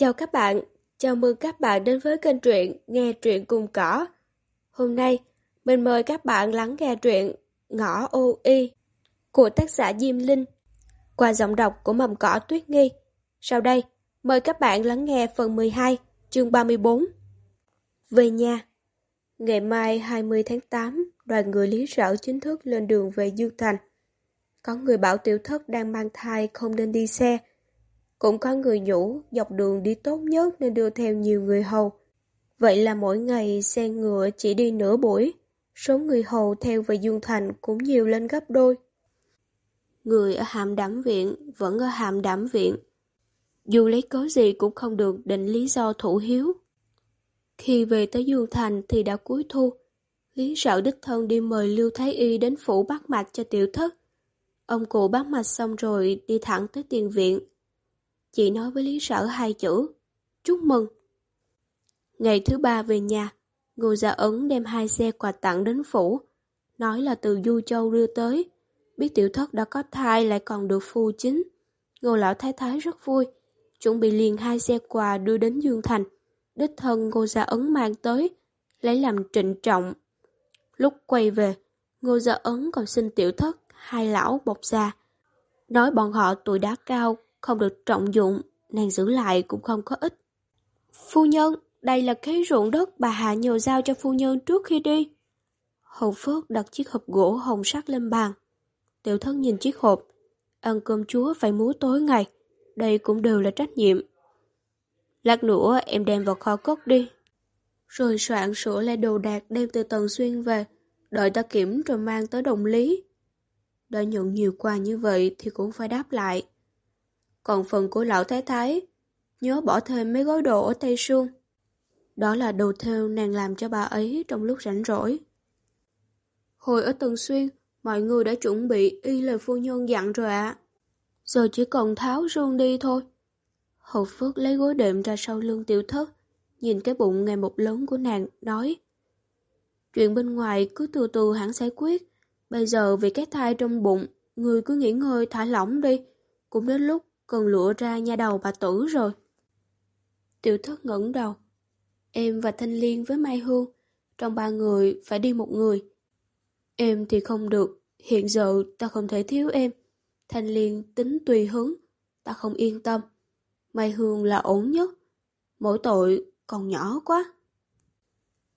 Chào các bạn, chào mừng các bạn đến với kênh truyện Nghe truyện cùng cỏ. Hôm nay, mình mời các bạn lắng nghe truyện Ngõ ô y của tác giả Diêm Linh qua giọng đọc của mầm cỏ Tuyết Nghi. Sau đây, mời các bạn lắng nghe phần 12, chương 34. Về nhà Ngày mai 20 tháng 8, đoàn người lý sở chính thức lên đường về Dương Thành. Có người bảo tiểu thất đang mang thai không nên đi xe, cũng có người nhủ dọc đường đi tốt nhất nên đưa theo nhiều người hầu. Vậy là mỗi ngày xe ngựa chỉ đi nửa buổi, số người hầu theo về Dương Thành cũng nhiều lên gấp đôi. Người ở hàm đảm viện vẫn ở hàm đảm viện. Dù lấy cớ gì cũng không được định lý do thủ hiếu. Khi về tới Dương Thành thì đã cuối thu. Lý sợ đích thân đi mời Lưu Thái Y đến phủ bắt mạch cho tiểu thất. Ông cụ bắt mạch xong rồi đi thẳng tới tiền viện. Chị nói với Lý Sở hai chữ, chúc mừng. Ngày thứ ba về nhà, Ngô Gia Ấn đem hai xe quà tặng đến phủ, nói là từ Du Châu đưa tới. Biết tiểu thất đã có thai lại còn được phu chính. Ngô Lão Thái Thái rất vui, chuẩn bị liền hai xe quà đưa đến Dương Thành. Đích thân Ngô Gia Ấn mang tới, lấy làm trịnh trọng. Lúc quay về, Ngô Gia Ấn còn xin tiểu thất, hai lão bọc ra. Nói bọn họ tuổi đá cao, không được trọng dụng, nàng giữ lại cũng không có ích. Phu nhân, đây là cái ruộng đất bà Hạ nhờ giao cho phu nhân trước khi đi. Hậu Phước đặt chiếc hộp gỗ hồng sắt lên bàn. Tiểu thân nhìn chiếc hộp, ăn cơm chúa phải múa tối ngày, đây cũng đều là trách nhiệm. Lát nữa em đem vào kho cất đi. Rồi soạn sửa lại đồ đạc đem từ tầng Xuyên về, đợi ta kiểm rồi mang tới đồng lý. Đã nhận nhiều quà như vậy thì cũng phải đáp lại. Còn phần của lão thái thái, nhớ bỏ thêm mấy gói đồ ở Tây Sương. Đó là đồ theo nàng làm cho bà ấy trong lúc rảnh rỗi. Hồi ở Tần Xuyên, mọi người đã chuẩn bị y lời phu nhân dặn rồi ạ. Giờ chỉ cần tháo rương đi thôi. Hậu Phước lấy gối đệm ra sau lưng tiểu thất, nhìn cái bụng ngày một lớn của nàng, nói Chuyện bên ngoài cứ từ từ hẳn giải quyết. Bây giờ vì cái thai trong bụng, người cứ nghỉ ngơi thả lỏng đi. Cũng đến lúc cần lụa ra nha đầu bà tử rồi. Tiểu thất ngẩng đầu. Em và Thanh Liên với Mai Hương, trong ba người phải đi một người. Em thì không được, hiện giờ ta không thể thiếu em. Thanh Liên tính tùy hứng, ta không yên tâm. Mai Hương là ổn nhất, mỗi tội còn nhỏ quá.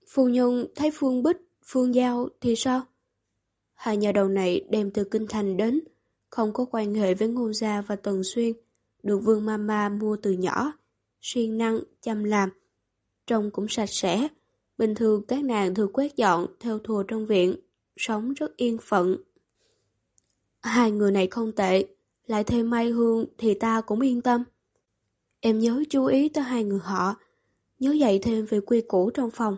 Phu nhân thấy Phương Bích, Phương Giao thì sao? Hai nhà đầu này đem từ Kinh Thành đến, không có quan hệ với Ngô Gia và Tần Xuyên, được Vương Mama mua từ nhỏ, siêng năng, chăm làm. Trông cũng sạch sẽ, bình thường các nàng thường quét dọn theo thùa trong viện, sống rất yên phận. Hai người này không tệ, lại thêm Mai Hương thì ta cũng yên tâm. Em nhớ chú ý tới hai người họ, nhớ dạy thêm về quy củ trong phòng.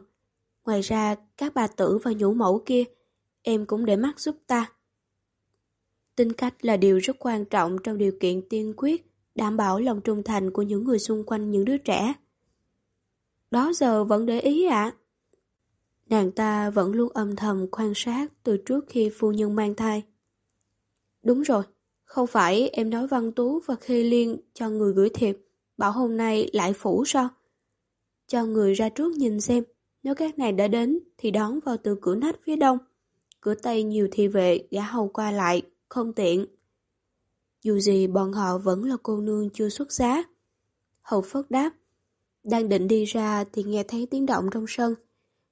Ngoài ra, các bà tử và nhũ mẫu kia, em cũng để mắt giúp ta. Tính cách là điều rất quan trọng trong điều kiện tiên quyết, đảm bảo lòng trung thành của những người xung quanh những đứa trẻ. Đó giờ vẫn để ý ạ. Nàng ta vẫn luôn âm thầm quan sát từ trước khi phu nhân mang thai. Đúng rồi, không phải em nói Văn Tú và Khê Liên cho người gửi thiệp, bảo hôm nay lại phủ sao? Cho người ra trước nhìn xem, nếu các này đã đến thì đón vào từ cửa nách phía đông. Cửa tây nhiều thị vệ gã hầu qua lại, không tiện. Dù gì bọn họ vẫn là cô nương chưa xuất giá. Hầu Phất đáp. Đang định đi ra thì nghe thấy tiếng động trong sân.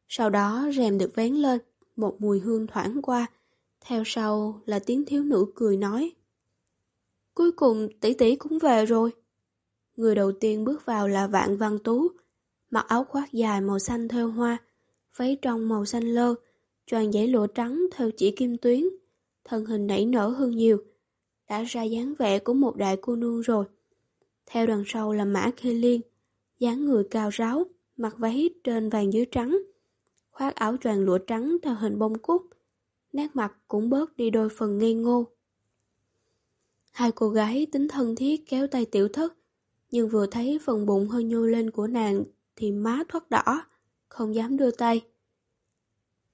Sau đó rèm được vén lên, một mùi hương thoảng qua. Theo sau là tiếng thiếu nữ cười nói. Cuối cùng tỷ tỷ cũng về rồi. Người đầu tiên bước vào là Vạn Văn Tú, mặc áo khoác dài màu xanh theo hoa, váy trong màu xanh lơ, choàng giấy lụa trắng theo chỉ kim tuyến, thân hình nảy nở hơn nhiều, đã ra dáng vẻ của một đại cô nương rồi. Theo đằng sau là Mã Khê Liên, dáng người cao ráo, mặc váy trên vàng dưới trắng, khoác áo choàng lụa trắng theo hình bông cúc, nét mặt cũng bớt đi đôi phần ngây ngô. Hai cô gái tính thân thiết kéo tay tiểu thất, nhưng vừa thấy phần bụng hơi nhô lên của nàng thì má thoát đỏ, không dám đưa tay.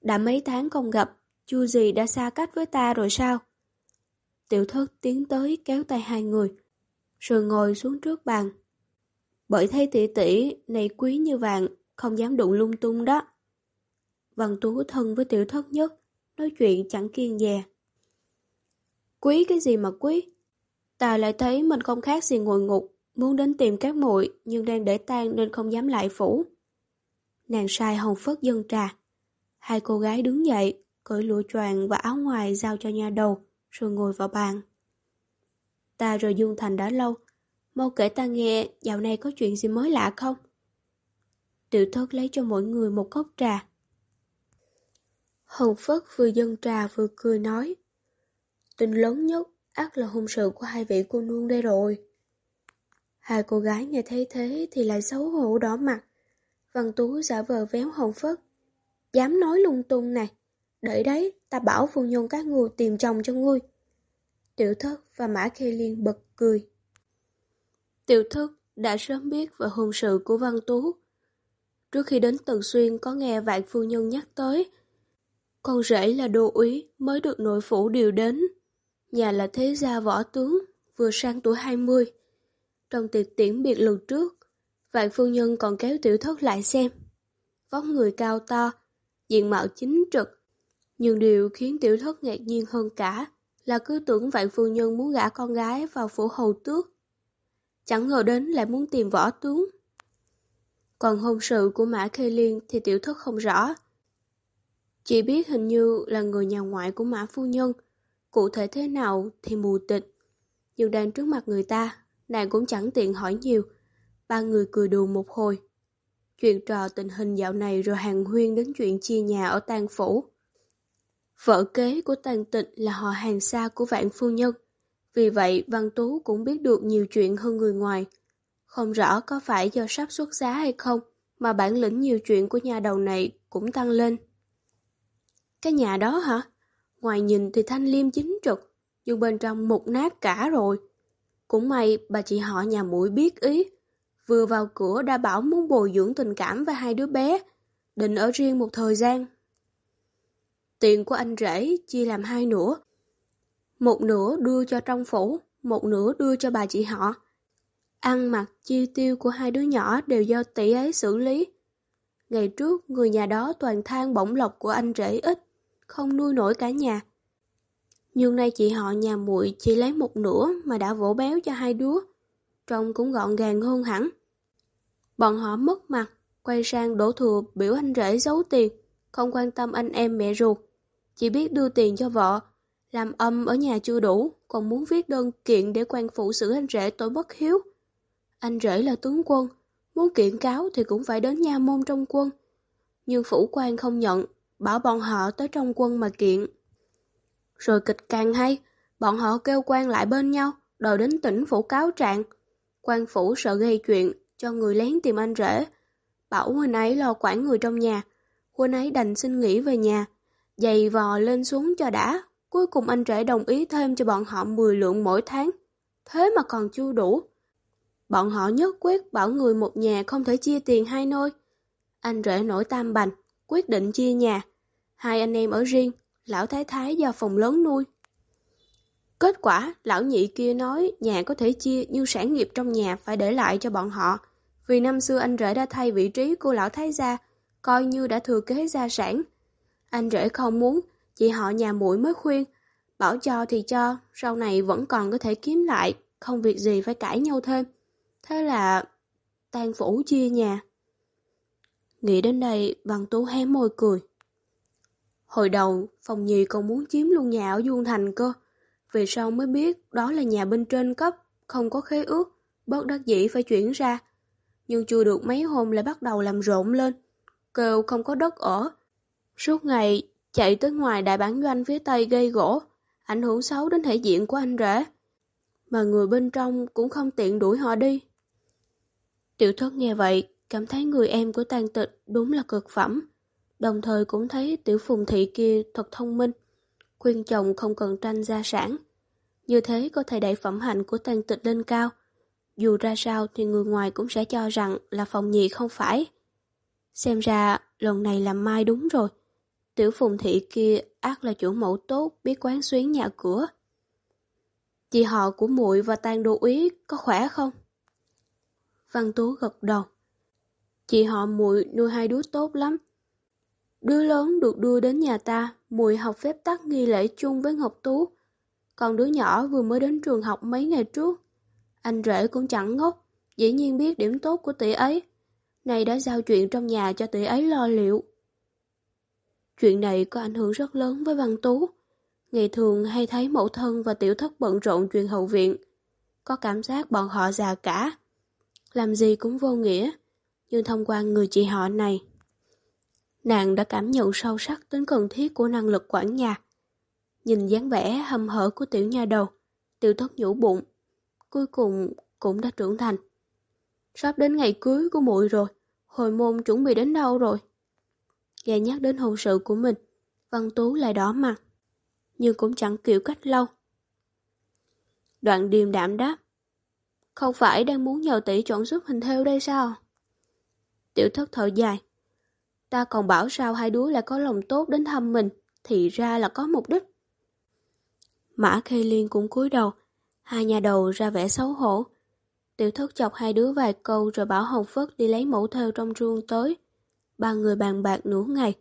Đã mấy tháng không gặp, chu gì đã xa cách với ta rồi sao? Tiểu thất tiến tới kéo tay hai người, rồi ngồi xuống trước bàn. Bởi thấy tỷ tỷ này quý như vàng, không dám đụng lung tung đó. Văn Tú thân với tiểu thất nhất, nói chuyện chẳng kiên dè. Quý cái gì mà quý? Ta lại thấy mình không khác gì ngồi ngục, muốn đến tìm các muội nhưng đang để tan nên không dám lại phủ. Nàng sai hồng phất dân trà. Hai cô gái đứng dậy, cởi lụa choàng và áo ngoài giao cho nha đầu, rồi ngồi vào bàn. Ta rồi Dương Thành đã lâu, mau kể ta nghe dạo này có chuyện gì mới lạ không? Tiểu thất lấy cho mỗi người một cốc trà. Hồng Phất vừa dâng trà vừa cười nói. Tình lớn nhất ắt là hôn sự của hai vị cô nương đây rồi. Hai cô gái nghe thấy thế thì lại xấu hổ đỏ mặt. Văn Tú giả vờ véo Hồng Phất. Dám nói lung tung này. Đợi đấy, ta bảo phu nhân các ngươi tìm chồng cho ngươi. Tiểu thất và Mã Khê Liên bật cười. Tiểu thất đã sớm biết về hôn sự của Văn Tú. Trước khi đến Tần Xuyên có nghe vạn phu nhân nhắc tới, con rể là đô úy mới được nội phủ điều đến. Nhà là thế gia võ tướng, vừa sang tuổi 20. Trong tiệc tiễn biệt lần trước, vạn phu nhân còn kéo tiểu thất lại xem. Vóc người cao to, diện mạo chính trực. Nhưng điều khiến tiểu thất ngạc nhiên hơn cả là cứ tưởng vạn phu nhân muốn gả con gái vào phủ hầu tước. Chẳng ngờ đến lại muốn tìm võ tướng. Còn hôn sự của Mã Khê Liên thì tiểu thất không rõ. Chỉ biết hình như là người nhà ngoại của Mã Phu Nhân, cụ thể thế nào thì mù tịch. Nhưng đang trước mặt người ta, nàng cũng chẳng tiện hỏi nhiều. Ba người cười đùa một hồi. Chuyện trò tình hình dạo này rồi hàng huyên đến chuyện chia nhà ở tang phủ. Vợ kế của tàn tịch là họ hàng xa của vạn phu nhân. Vì vậy Văn Tú cũng biết được nhiều chuyện hơn người ngoài. Không rõ có phải do sắp xuất giá hay không, mà bản lĩnh nhiều chuyện của nhà đầu này cũng tăng lên. Cái nhà đó hả? Ngoài nhìn thì thanh liêm chính trực, nhưng bên trong mục nát cả rồi. Cũng may bà chị họ nhà mũi biết ý. Vừa vào cửa đã bảo muốn bồi dưỡng tình cảm với hai đứa bé, định ở riêng một thời gian. Tiền của anh rể chia làm hai nửa. Một nửa đưa cho trong phủ, một nửa đưa cho bà chị họ. Ăn mặc, chi tiêu của hai đứa nhỏ đều do tỷ ấy xử lý. Ngày trước, người nhà đó toàn than bổng lộc của anh rể ít không nuôi nổi cả nhà. Nhưng nay chị họ nhà muội chỉ lấy một nửa mà đã vỗ béo cho hai đứa, trông cũng gọn gàng hơn hẳn. Bọn họ mất mặt, quay sang đổ thừa biểu anh rể giấu tiền, không quan tâm anh em mẹ ruột, chỉ biết đưa tiền cho vợ, làm âm ở nhà chưa đủ, còn muốn viết đơn kiện để quan phụ xử anh rể tội bất hiếu. Anh rể là tướng quân, muốn kiện cáo thì cũng phải đến nha môn trong quân. Nhưng phủ quan không nhận, bảo bọn họ tới trong quân mà kiện. Rồi kịch càng hay, bọn họ kêu quan lại bên nhau, đòi đến tỉnh phủ cáo trạng. quan phủ sợ gây chuyện, cho người lén tìm anh rể. Bảo huynh ấy lo quản người trong nhà, huynh ấy đành xin nghỉ về nhà, dày vò lên xuống cho đã. Cuối cùng anh rể đồng ý thêm cho bọn họ 10 lượng mỗi tháng. Thế mà còn chưa đủ. Bọn họ nhất quyết bảo người một nhà không thể chia tiền hai nơi. Anh rể nổi tam bành, quyết định chia nhà. Hai anh em ở riêng, lão thái thái do phòng lớn nuôi. Kết quả, lão nhị kia nói nhà có thể chia nhưng sản nghiệp trong nhà phải để lại cho bọn họ. Vì năm xưa anh rể đã thay vị trí của lão thái gia, coi như đã thừa kế gia sản. Anh rể không muốn, chị họ nhà mũi mới khuyên. Bảo cho thì cho, sau này vẫn còn có thể kiếm lại, không việc gì phải cãi nhau thêm. Thế là tan phủ chia nhà. Nghĩ đến đây, Văn Tú hé môi cười. Hồi đầu, phòng nhì còn muốn chiếm luôn nhà ở Dương Thành cơ. Về sau mới biết đó là nhà bên trên cấp, không có khế ước, bất đắc dĩ phải chuyển ra. Nhưng chưa được mấy hôm lại bắt đầu làm rộn lên, kêu không có đất ở. Suốt ngày chạy tới ngoài đại bản doanh phía Tây gây gỗ, ảnh hưởng xấu đến thể diện của anh rể. Mà người bên trong cũng không tiện đuổi họ đi. Tiểu thất nghe vậy, cảm thấy người em của tàn tịch đúng là cực phẩm đồng thời cũng thấy tiểu phùng thị kia thật thông minh, khuyên chồng không cần tranh gia sản. Như thế có thể đẩy phẩm hạnh của tàn tịch lên cao. Dù ra sao thì người ngoài cũng sẽ cho rằng là phòng nhị không phải. Xem ra lần này làm mai đúng rồi. Tiểu phùng thị kia ác là chủ mẫu tốt biết quán xuyến nhà cửa. Chị họ của muội và tàn đồ úy có khỏe không? Văn Tú gật đầu. Chị họ muội nuôi hai đứa tốt lắm. Đứa lớn được đưa đến nhà ta, muội học phép tắc nghi lễ chung với Ngọc Tú. Còn đứa nhỏ vừa mới đến trường học mấy ngày trước. Anh rể cũng chẳng ngốc, dĩ nhiên biết điểm tốt của tỷ ấy. Này đã giao chuyện trong nhà cho tỷ ấy lo liệu. Chuyện này có ảnh hưởng rất lớn với Văn Tú. Ngày thường hay thấy mẫu thân và tiểu thất bận rộn chuyện hậu viện. Có cảm giác bọn họ già cả. Làm gì cũng vô nghĩa. Nhưng thông qua người chị họ này, nàng đã cảm nhận sâu sắc tính cần thiết của năng lực quản nhà. Nhìn dáng vẻ hầm hở của tiểu nha đầu, tiểu thất nhũ bụng, cuối cùng cũng đã trưởng thành. Sắp đến ngày cưới của muội rồi, hồi môn chuẩn bị đến đâu rồi? Nghe nhắc đến hôn sự của mình, Văn Tú lại đỏ mặt, nhưng cũng chẳng kiểu cách lâu. Đoạn điềm đạm đáp, không phải đang muốn nhờ tỷ chọn giúp hình theo đây sao? Tiểu thất thở dài, ta còn bảo sao hai đứa lại có lòng tốt đến thăm mình, thì ra là có mục đích. Mã Khê Liên cũng cúi đầu, hai nhà đầu ra vẻ xấu hổ. Tiểu thất chọc hai đứa vài câu rồi bảo Hồng Phất đi lấy mẫu theo trong ruông tới. Ba người bàn bạc nửa ngày,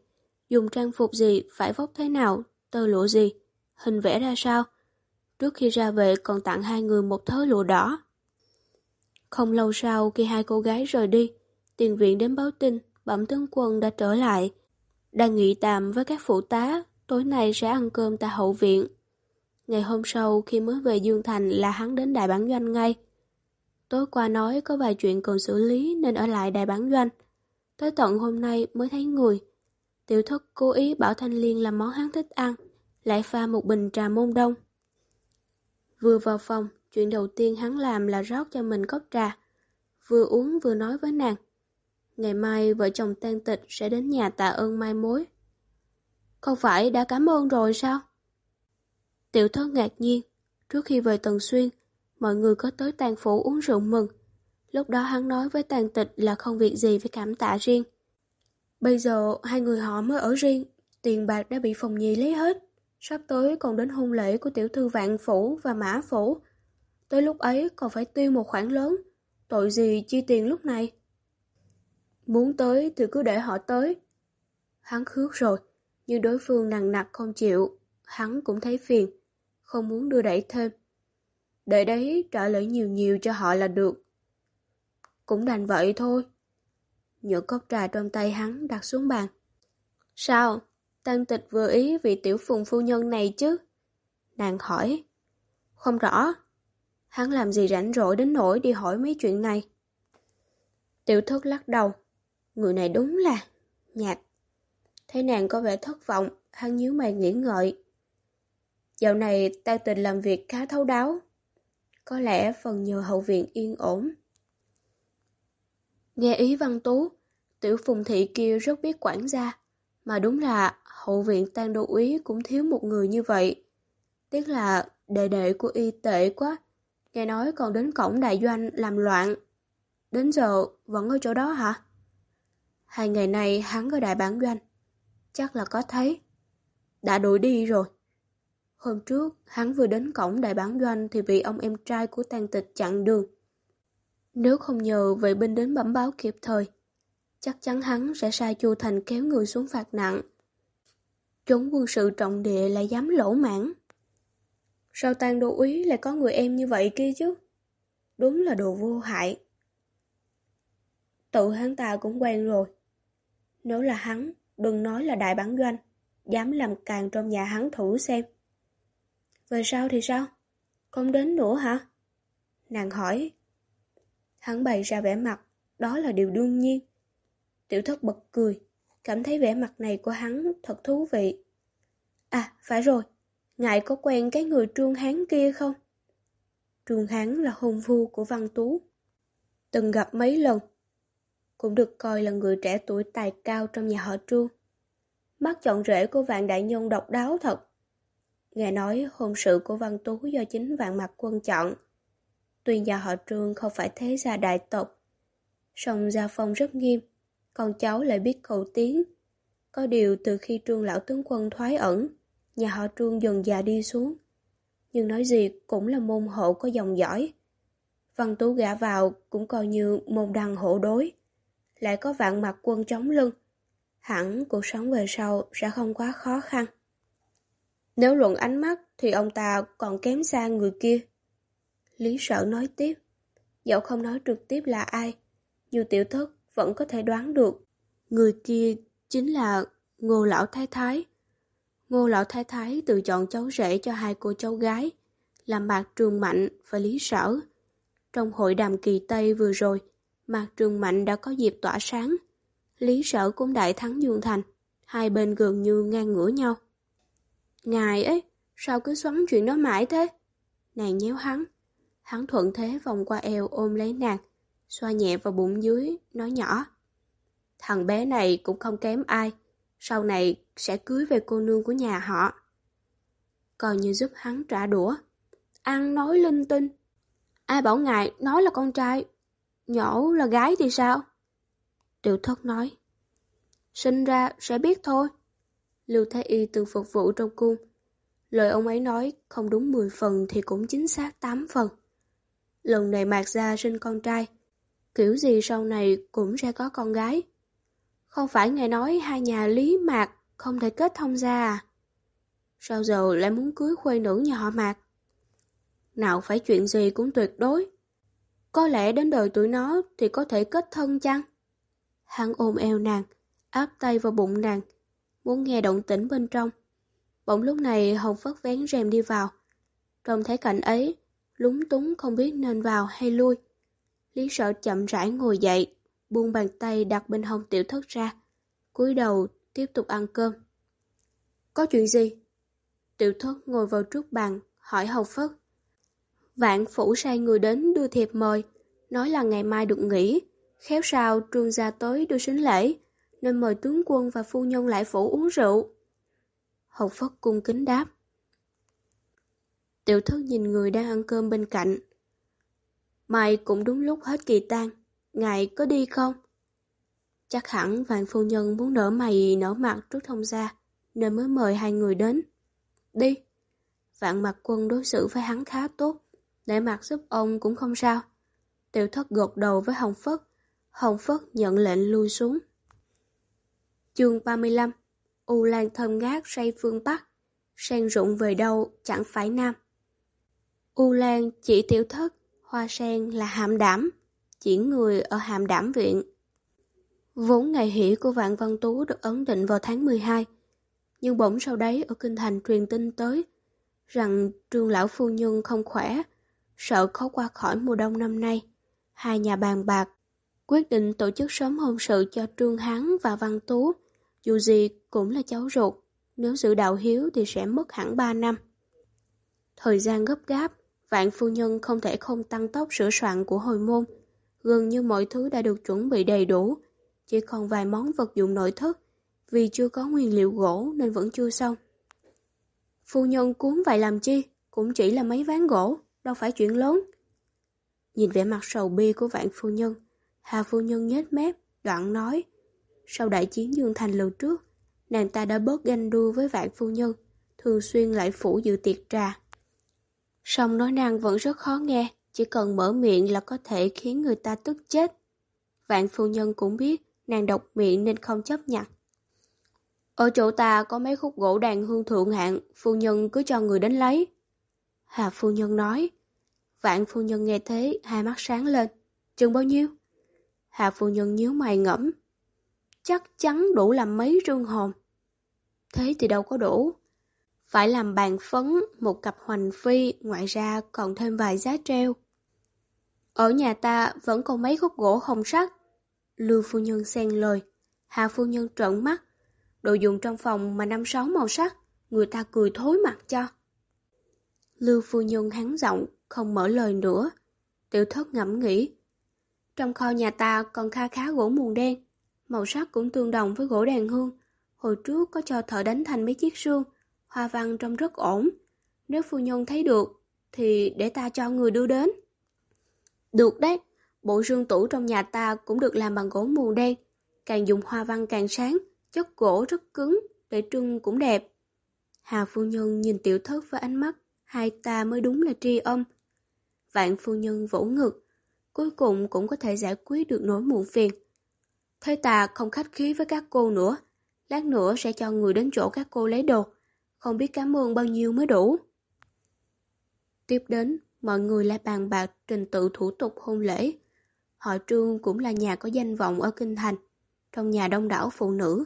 dùng trang phục gì, phải vóc thế nào, tơ lụa gì, hình vẽ ra sao. Trước khi ra về còn tặng hai người một thớ lụa đỏ. Không lâu sau khi hai cô gái rời đi, tiền viện đến báo tin bẩm tướng quân đã trở lại. Đang nghỉ tạm với các phụ tá, tối nay sẽ ăn cơm tại hậu viện. Ngày hôm sau khi mới về Dương Thành là hắn đến đại bản doanh ngay. Tối qua nói có vài chuyện cần xử lý nên ở lại đại bản doanh. Tới tận hôm nay mới thấy người. Tiểu thất cố ý bảo Thanh Liên làm món hắn thích ăn, lại pha một bình trà môn đông. Vừa vào phòng, chuyện đầu tiên hắn làm là rót cho mình cốc trà. Vừa uống vừa nói với nàng. Ngày mai vợ chồng tan tịch sẽ đến nhà tạ ơn mai mối. Không phải đã cảm ơn rồi sao? Tiểu thất ngạc nhiên, trước khi về Tần Xuyên, mọi người có tới tàn phủ uống rượu mừng. Lúc đó hắn nói với tàn tịch là không việc gì phải cảm tạ riêng. Bây giờ hai người họ mới ở riêng, tiền bạc đã bị phòng nhi lấy hết. Sắp tới còn đến hôn lễ của tiểu thư vạn phủ và mã phủ. Tới lúc ấy còn phải tiêu một khoản lớn. Tội gì chi tiền lúc này? Muốn tới thì cứ để họ tới. Hắn khước rồi, nhưng đối phương nặng nặc không chịu. Hắn cũng thấy phiền, không muốn đưa đẩy thêm. Để đấy trả lời nhiều nhiều cho họ là được. Cũng đành vậy thôi. Nhựa cốc trà trong tay hắn đặt xuống bàn. Sao? Tăng tịch vừa ý vị tiểu phùng phu nhân này chứ? Nàng hỏi. Không rõ. Hắn làm gì rảnh rỗi đến nỗi đi hỏi mấy chuyện này? Tiểu thất lắc đầu. Người này đúng là... nhạt. Thấy nàng có vẻ thất vọng, hắn nhíu mày nghĩ ngợi. Dạo này Tăng tịch làm việc khá thấu đáo. Có lẽ phần nhờ hậu viện yên ổn. Nghe ý văn tú, tiểu phùng thị kia rất biết quản gia. Mà đúng là hậu viện tan đô úy cũng thiếu một người như vậy. Tiếc là đệ đệ của y tệ quá. Nghe nói còn đến cổng đại doanh làm loạn. Đến giờ vẫn ở chỗ đó hả? Hai ngày nay hắn ở đại bản doanh. Chắc là có thấy. Đã đuổi đi rồi. Hôm trước, hắn vừa đến cổng đại bản doanh thì bị ông em trai của tàn tịch chặn đường. Nếu không nhờ vệ binh đến bẩm báo kịp thời, chắc chắn hắn sẽ sai Chu Thành kéo người xuống phạt nặng. Chốn quân sự trọng địa lại dám lỗ mãn. Sao tan đô úy lại có người em như vậy kia chứ? Đúng là đồ vô hại. Tự hắn ta cũng quen rồi. Nếu là hắn, đừng nói là đại bản doanh, dám làm càng trong nhà hắn thử xem. Về sau thì sao? Không đến nữa hả? Nàng hỏi. Hắn bày ra vẻ mặt, đó là điều đương nhiên. Tiểu thất bật cười, cảm thấy vẻ mặt này của hắn thật thú vị. À, phải rồi, ngài có quen cái người trương hán kia không? Trương hán là hôn phu của Văn Tú. Từng gặp mấy lần. Cũng được coi là người trẻ tuổi tài cao trong nhà họ trương. Mắt chọn rễ của vạn đại nhân độc đáo thật. Nghe nói hôn sự của Văn Tú do chính vạn mặt quân chọn. Tuy nhà họ trương không phải thế gia đại tộc, song gia phong rất nghiêm, con cháu lại biết cầu tiến. Có điều từ khi trương lão tướng quân thoái ẩn, nhà họ trương dần già đi xuống. Nhưng nói gì cũng là môn hộ có dòng dõi. Văn Tú gã vào cũng coi như môn đăng hộ đối. Lại có vạn mặt quân chống lưng. Hẳn cuộc sống về sau sẽ không quá khó khăn. Nếu luận ánh mắt thì ông ta còn kém xa người kia. Lý sợ nói tiếp. Dẫu không nói trực tiếp là ai, nhưng tiểu thất vẫn có thể đoán được. Người kia chính là Ngô Lão Thái Thái. Ngô Lão Thái Thái tự chọn cháu rể cho hai cô cháu gái, là Mạc Trường Mạnh và Lý Sở. Trong hội đàm kỳ Tây vừa rồi, Mạc Trường Mạnh đã có dịp tỏa sáng. Lý Sở cũng đại thắng Dương Thành, hai bên gần như ngang ngửa nhau. Ngài ấy, sao cứ xoắn chuyện đó mãi thế? Nàng nhéo hắn. Hắn thuận thế vòng qua eo ôm lấy nàng, xoa nhẹ vào bụng dưới, nói nhỏ. Thằng bé này cũng không kém ai, sau này sẽ cưới về cô nương của nhà họ. Còn như giúp hắn trả đũa. Ăn nói linh tinh. Ai bảo ngài nói là con trai, nhổ là gái thì sao? Tiểu thất nói. Sinh ra sẽ biết thôi. Lưu Thái Y từng phục vụ trong cung. Lời ông ấy nói không đúng 10 phần thì cũng chính xác 8 phần. Lần này Mạc Gia sinh con trai, kiểu gì sau này cũng sẽ có con gái. Không phải nghe nói hai nhà Lý Mạc không thể kết thông gia à? Sao giờ lại muốn cưới khuê nữ nhà họ Mạc? Nào phải chuyện gì cũng tuyệt đối. Có lẽ đến đời tuổi nó thì có thể kết thân chăng? Hắn ôm eo nàng, áp tay vào bụng nàng, muốn nghe động tĩnh bên trong. Bỗng lúc này Hồng Phất vén rèm đi vào. Trông thấy cảnh ấy, lúng túng không biết nên vào hay lui. Lý sợ chậm rãi ngồi dậy, buông bàn tay đặt bên hông tiểu thất ra, cúi đầu tiếp tục ăn cơm. Có chuyện gì? Tiểu thất ngồi vào trước bàn, hỏi Hồng Phất. Vạn phủ sai người đến đưa thiệp mời, nói là ngày mai được nghỉ, khéo sao trương gia tới đưa sính lễ, nên mời tướng quân và phu nhân lại phủ uống rượu. Hồng Phất cung kính đáp. Tiểu thất nhìn người đang ăn cơm bên cạnh. mày cũng đúng lúc hết kỳ tan, ngài có đi không? Chắc hẳn vạn phu nhân muốn nở mày nở mặt trước thông gia, nên mới mời hai người đến. Đi. Vạn mặt quân đối xử với hắn khá tốt, để mặt giúp ông cũng không sao. Tiểu thất gột đầu với Hồng Phất, Hồng Phất nhận lệnh lui xuống. Chương 35 U Lan thơm ngát say phương Bắc, sen rụng về đâu chẳng phải Nam. U Lan chỉ tiểu thất, hoa sen là hàm đảm, chỉ người ở hàm đảm viện. Vốn ngày hỷ của Vạn Văn Tú được ấn định vào tháng 12, nhưng bỗng sau đấy ở Kinh Thành truyền tin tới rằng trương lão phu nhân không khỏe, sợ khó qua khỏi mùa đông năm nay. Hai nhà bàn bạc, quyết định tổ chức sớm hôn sự cho Trương Hán và Văn Tú, dù gì cũng là cháu ruột, nếu giữ đạo hiếu thì sẽ mất hẳn 3 năm. Thời gian gấp gáp, vạn phu nhân không thể không tăng tốc sửa soạn của hồi môn. Gần như mọi thứ đã được chuẩn bị đầy đủ, chỉ còn vài món vật dụng nội thất, vì chưa có nguyên liệu gỗ nên vẫn chưa xong. Phu nhân cuốn vậy làm chi, cũng chỉ là mấy ván gỗ, đâu phải chuyện lớn. Nhìn vẻ mặt sầu bi của vạn phu nhân, Hà phu nhân nhếch mép, đoạn nói, sau đại chiến Dương Thành lần trước, nàng ta đã bớt ganh đua với vạn phu nhân, thường xuyên lại phủ dự tiệc trà. Song nói nàng vẫn rất khó nghe, chỉ cần mở miệng là có thể khiến người ta tức chết. Vạn phu nhân cũng biết nàng độc miệng nên không chấp nhận. Ở chỗ ta có mấy khúc gỗ đàn hương thượng hạng, phu nhân cứ cho người đến lấy. Hà phu nhân nói. Vạn phu nhân nghe thế, hai mắt sáng lên. Chừng bao nhiêu? Hà phu nhân nhíu mày ngẫm. Chắc chắn đủ làm mấy rương hồn. Thế thì đâu có đủ. Phải làm bàn phấn, một cặp hoành phi, ngoại ra còn thêm vài giá treo. Ở nhà ta vẫn còn mấy khúc gỗ hồng sắt. Lưu phu nhân xen lời. Hà phu nhân trợn mắt. Đồ dùng trong phòng mà năm sáu màu sắc, người ta cười thối mặt cho. Lưu phu nhân hắn giọng, không mở lời nữa. Tiểu thất ngẫm nghĩ. Trong kho nhà ta còn kha khá gỗ mùn đen, màu sắc cũng tương đồng với gỗ đàn hương. Hồi trước có cho thợ đánh thành mấy chiếc xương, hoa văn trông rất ổn. Nếu phu nhân thấy được, thì để ta cho người đưa đến. Được đấy, bộ rương tủ trong nhà ta cũng được làm bằng gỗ mù đen, càng dùng hoa văn càng sáng, chất gỗ rất cứng, để trưng cũng đẹp. Hà phu nhân nhìn tiểu thất với ánh mắt, hai ta mới đúng là tri âm. Vạn phu nhân vỗ ngực, cuối cùng cũng có thể giải quyết được nỗi muộn phiền. Thế ta không khách khí với các cô nữa, lát nữa sẽ cho người đến chỗ các cô lấy đồ, không biết cảm ơn bao nhiêu mới đủ. Tiếp đến, mọi người lại bàn bạc trình tự thủ tục hôn lễ. Họ Trương cũng là nhà có danh vọng ở Kinh Thành, trong nhà đông đảo phụ nữ.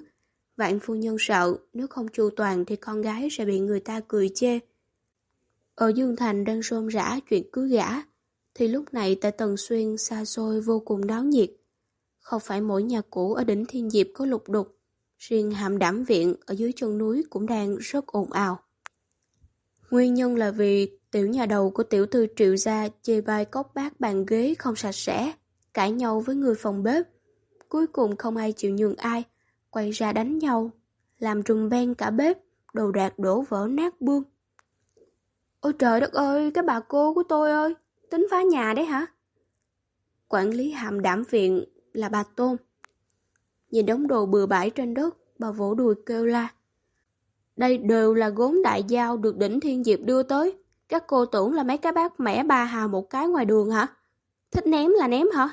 Vạn phu nhân sợ nếu không chu toàn thì con gái sẽ bị người ta cười chê. Ở Dương Thành đang rôm rã chuyện cưới gã, thì lúc này tại Tần Xuyên xa xôi vô cùng đáo nhiệt. Không phải mỗi nhà cũ ở đỉnh Thiên Diệp có lục đục, riêng hàm đảm viện ở dưới chân núi cũng đang rất ồn ào. Nguyên nhân là vì tiểu nhà đầu của tiểu thư triệu gia chê bai cốc bát bàn ghế không sạch sẽ, cãi nhau với người phòng bếp. Cuối cùng không ai chịu nhường ai, quay ra đánh nhau, làm trùng ben cả bếp, đồ đạc đổ vỡ nát buông. Ôi trời đất ơi, cái bà cô của tôi ơi, tính phá nhà đấy hả? Quản lý hàm đảm viện là bà Tôn. Nhìn đống đồ bừa bãi trên đất, bà vỗ đùi kêu la. Đây đều là gốm đại giao được đỉnh thiên diệp đưa tới. Các cô tưởng là mấy cái bác mẻ ba hào một cái ngoài đường hả? Thích ném là ném hả?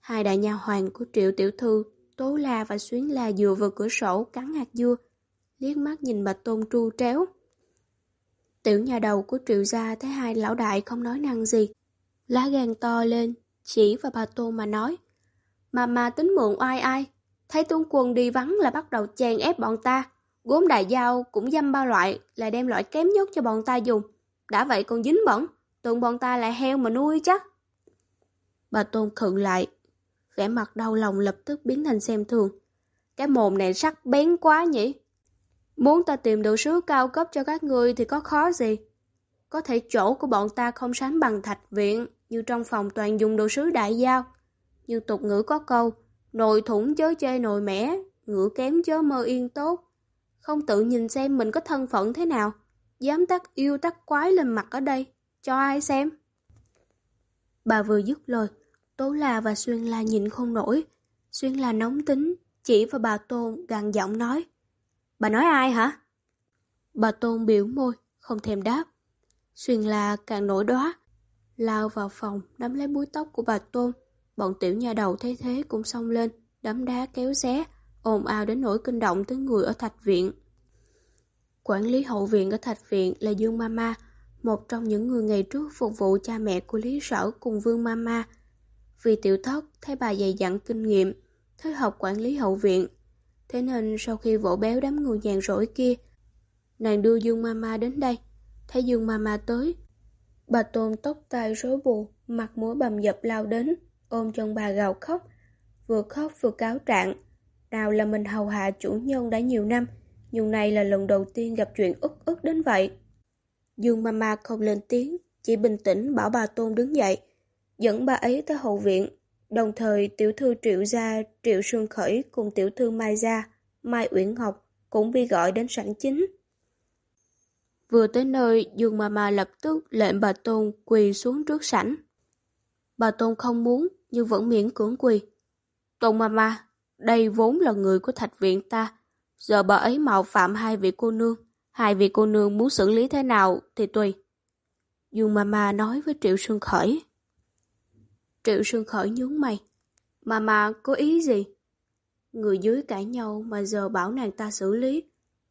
Hai đại nhà hoàng của triệu tiểu thư, Tố La và Xuyến La dựa vào cửa sổ cắn hạt dưa, liếc mắt nhìn bà Tôn tru tréo. Tiểu nhà đầu của triệu gia thấy hai lão đại không nói năng gì. Lá gan to lên, chỉ vào bà Tôn mà nói. Mà mà tính mượn oai ai, thấy tuân quần đi vắng là bắt đầu chèn ép bọn ta. Gốm đại dao cũng dăm ba loại, là đem loại kém nhất cho bọn ta dùng. Đã vậy còn dính bẩn, tưởng bọn ta là heo mà nuôi chắc. Bà Tôn khựng lại, vẻ mặt đau lòng lập tức biến thành xem thường. Cái mồm này sắc bén quá nhỉ? Muốn ta tìm đồ sứ cao cấp cho các ngươi thì có khó gì? Có thể chỗ của bọn ta không sánh bằng thạch viện, như trong phòng toàn dùng đồ sứ đại giao. Nhưng tục ngữ có câu, nồi thủng chớ chê nồi mẻ, ngựa kém chớ mơ yên tốt. Không tự nhìn xem mình có thân phận thế nào, dám tắt yêu tắt quái lên mặt ở đây, cho ai xem. Bà vừa dứt lời, Tố La và Xuyên La nhìn không nổi. Xuyên La nóng tính, chỉ vào bà Tôn gằn giọng nói. Bà nói ai hả? Bà Tôn biểu môi, không thèm đáp. Xuyên La càng nổi đóa, lao vào phòng nắm lấy búi tóc của bà Tôn. Bọn tiểu nhà đầu thấy thế cũng xông lên, đấm đá kéo xé, ồn ào đến nỗi kinh động tới người ở thạch viện. Quản lý hậu viện ở thạch viện là Dương Mama, một trong những người ngày trước phục vụ cha mẹ của Lý Sở cùng Vương Mama. Vì tiểu thất thấy bà dày dặn kinh nghiệm, thích học quản lý hậu viện. Thế nên sau khi vỗ béo đám người nhàn rỗi kia, nàng đưa Dương Mama đến đây. Thấy Dương Mama tới, bà tôn tóc tai rối bù, mặt mũi bầm dập lao đến, ôm chân bà gào khóc, vừa khóc vừa cáo trạng. Nào là mình hầu hạ chủ nhân đã nhiều năm, nhưng này là lần đầu tiên gặp chuyện ức ức đến vậy. Dương Mama không lên tiếng, chỉ bình tĩnh bảo bà Tôn đứng dậy, dẫn bà ấy tới hậu viện. Đồng thời tiểu thư Triệu Gia, Triệu Xuân Khởi cùng tiểu thư Mai Gia, Mai Uyển Ngọc cũng bị gọi đến sảnh chính. Vừa tới nơi, Dương Mama lập tức lệnh bà Tôn quỳ xuống trước sảnh. Bà Tôn không muốn, nhưng vẫn miễn cưỡng quỳ. Tôn Mama, đây vốn là người của thạch viện ta. Giờ bà ấy mạo phạm hai vị cô nương. Hai vị cô nương muốn xử lý thế nào thì tùy. Dương Mama nói với Triệu Sương Khởi. Triệu Sương Khởi nhướng mày. Mama có ý gì? Người dưới cãi nhau mà giờ bảo nàng ta xử lý.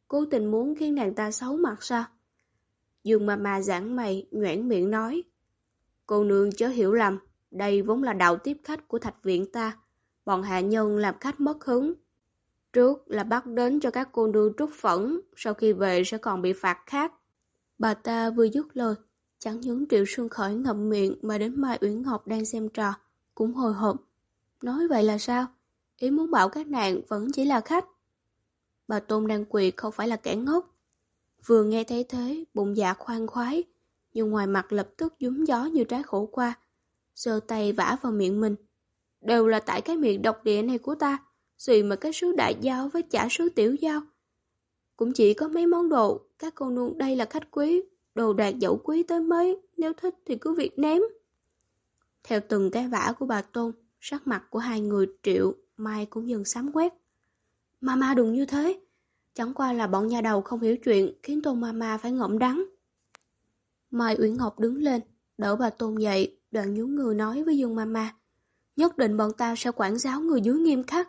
Cố tình muốn khiến nàng ta xấu mặt sao? Dương Mama giảng mày, nhoảng miệng nói. Cô nương chớ hiểu lầm, đây vốn là đạo tiếp khách của thạch viện ta. Bọn hạ nhân làm khách mất hứng. Trước là bắt đến cho các cô nương trút phẫn, sau khi về sẽ còn bị phạt khác. Bà ta vừa dứt lời, chẳng những Triệu Xuân Khởi ngậm miệng mà đến Mai Uyển Ngọc đang xem trò, cũng hồi hộp. Nói vậy là sao? Ý muốn bảo các nàng vẫn chỉ là khách. Bà Tôn đang quỳ không phải là kẻ ngốc. Vừa nghe thấy thế, bụng dạ khoan khoái, nhưng ngoài mặt lập tức dúm gió như trái khổ qua. Sơ tay vả vào miệng mình. Đều là tại cái miệng độc địa này của ta, gì mà cái sứ đại giao với chả sứ tiểu giao. Cũng chỉ có mấy món đồ, các cô nương đây là khách quý, đồ đạc dẫu quý tới mấy, nếu thích thì cứ việc ném. Theo từng cái vả của bà Tôn, sắc mặt của hai người triệu, mai cũng dần sám quét. Mama đừng như thế, chẳng qua là bọn nhà đầu không hiểu chuyện khiến Tôn Mama phải ngậm đắng. Mai Uyển Ngọc đứng lên, đỡ bà Tôn dậy, Đoạn nhún người nói với Dương Mama, nhất định bọn tao sẽ quản giáo người dưới nghiêm khắc.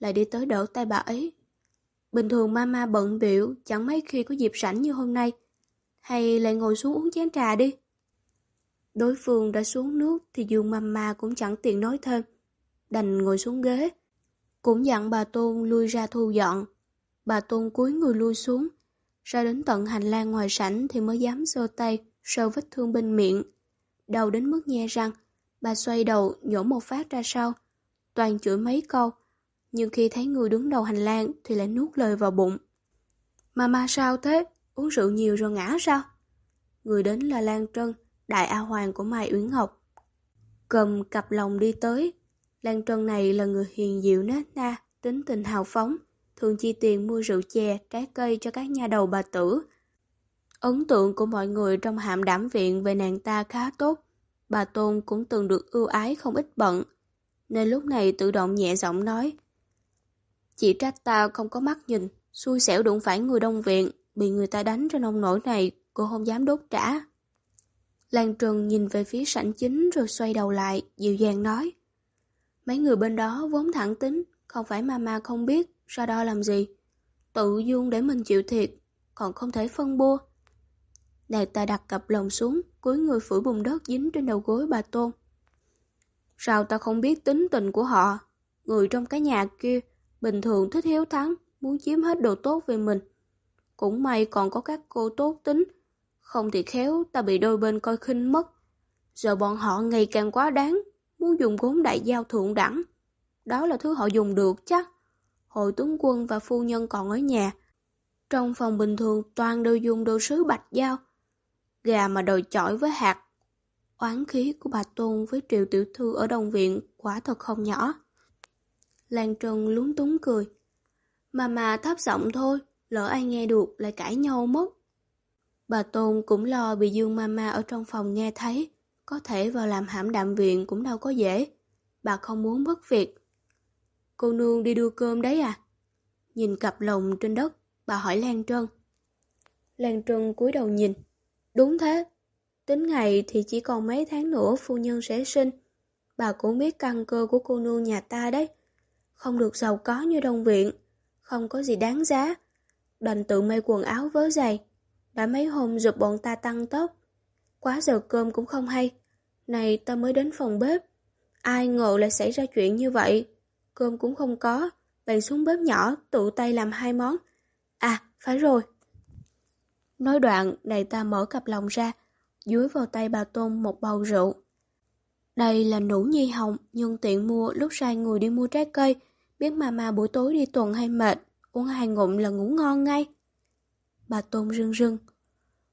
Lại đi tới đỡ tay bà ấy. Bình thường Mama bận biểu, chẳng mấy khi có dịp rảnh như hôm nay. Hay lại ngồi xuống uống chén trà đi. Đối phương đã xuống nước thì Dương Mama cũng chẳng tiện nói thêm. Đành ngồi xuống ghế. Cũng dặn bà Tôn lui ra thu dọn. Bà Tôn cúi người lui xuống. Ra đến tận hành lang ngoài sảnh thì mới dám sơ tay, sờ vết thương bên miệng. Đầu đến mức nhe răng, bà xoay đầu nhổ một phát ra sau. Toàn chửi mấy câu, nhưng khi thấy người đứng đầu hành lang thì lại nuốt lời vào bụng. Mama sao thế? Uống rượu nhiều rồi ngã sao? Người đến là Lan Trân, đại A Hoàng của Mai Uyển Ngọc. Cầm cặp lòng đi tới. Lan Trân này là người hiền diệu nết na, tính tình hào phóng, thường chi tiền mua rượu chè, trái cây cho các nhà đầu bà tử. Ấn tượng của mọi người trong hạm đảm viện về nàng ta khá tốt. Bà Tôn cũng từng được ưu ái không ít bận, nên lúc này tự động nhẹ giọng nói. Chỉ trách ta không có mắt nhìn, xui xẻo đụng phải người đông viện, bị người ta đánh cho nông nổi này, cô không dám đốt trả. Lan Trần nhìn về phía sảnh chính rồi xoay đầu lại, dịu dàng nói. Mấy người bên đó vốn thẳng tính, không phải mama không biết, ra đo làm gì. Tự dung để mình chịu thiệt, còn không thể phân bua. Nàng ta đặt cặp lồng xuống, cúi người phủi bùn đất dính trên đầu gối bà Tôn. Sao ta không biết tính tình của họ? Người trong cái nhà kia, bình thường thích hiếu thắng, muốn chiếm hết đồ tốt về mình. Cũng may còn có các cô tốt tính, không thì khéo ta bị đôi bên coi khinh mất. Giờ bọn họ ngày càng quá đáng, muốn dùng gốm đại giao thượng đẳng. Đó là thứ họ dùng được chắc. Hội tướng quân và phu nhân còn ở nhà. Trong phòng bình thường toàn đều dùng đồ sứ bạch giao. Gà mà đòi chọi với hạt. Oán khí của bà Tôn với triệu tiểu thư ở đồng viện quả thật không nhỏ. Lan Trần lúng túng cười. Mà mà thấp giọng thôi, lỡ ai nghe được lại cãi nhau mất. Bà Tôn cũng lo bị Dương Mama ở trong phòng nghe thấy, có thể vào làm hãm đạm viện cũng đâu có dễ. Bà không muốn mất việc. Cô nương đi đưa cơm đấy à? Nhìn cặp lồng trên đất, bà hỏi Lan Trân. Lan Trân cúi đầu nhìn. Đúng thế. Tính ngày thì chỉ còn mấy tháng nữa phu nhân sẽ sinh. Bà cũng biết căn cơ của cô nương nhà ta đấy. Không được giàu có như đồng viện. Không có gì đáng giá. Đành tự may quần áo vớ giày. Đã mấy hôm giúp bọn ta tăng tốc. Quá giờ cơm cũng không hay. Này ta mới đến phòng bếp. Ai ngờ lại xảy ra chuyện như vậy. Cơm cũng không có. Bạn xuống bếp nhỏ tự tay làm hai món. À, phải rồi. Nói đoạn, đại ta mở cặp lòng ra, dưới vào tay bà Tôn một bầu rượu. Đây là nụ nhi hồng, nhưng tiện mua lúc sai người đi mua trái cây, biết mama buổi tối đi tuần hay mệt, uống hai ngụm là ngủ ngon ngay. Bà Tôn rưng rưng.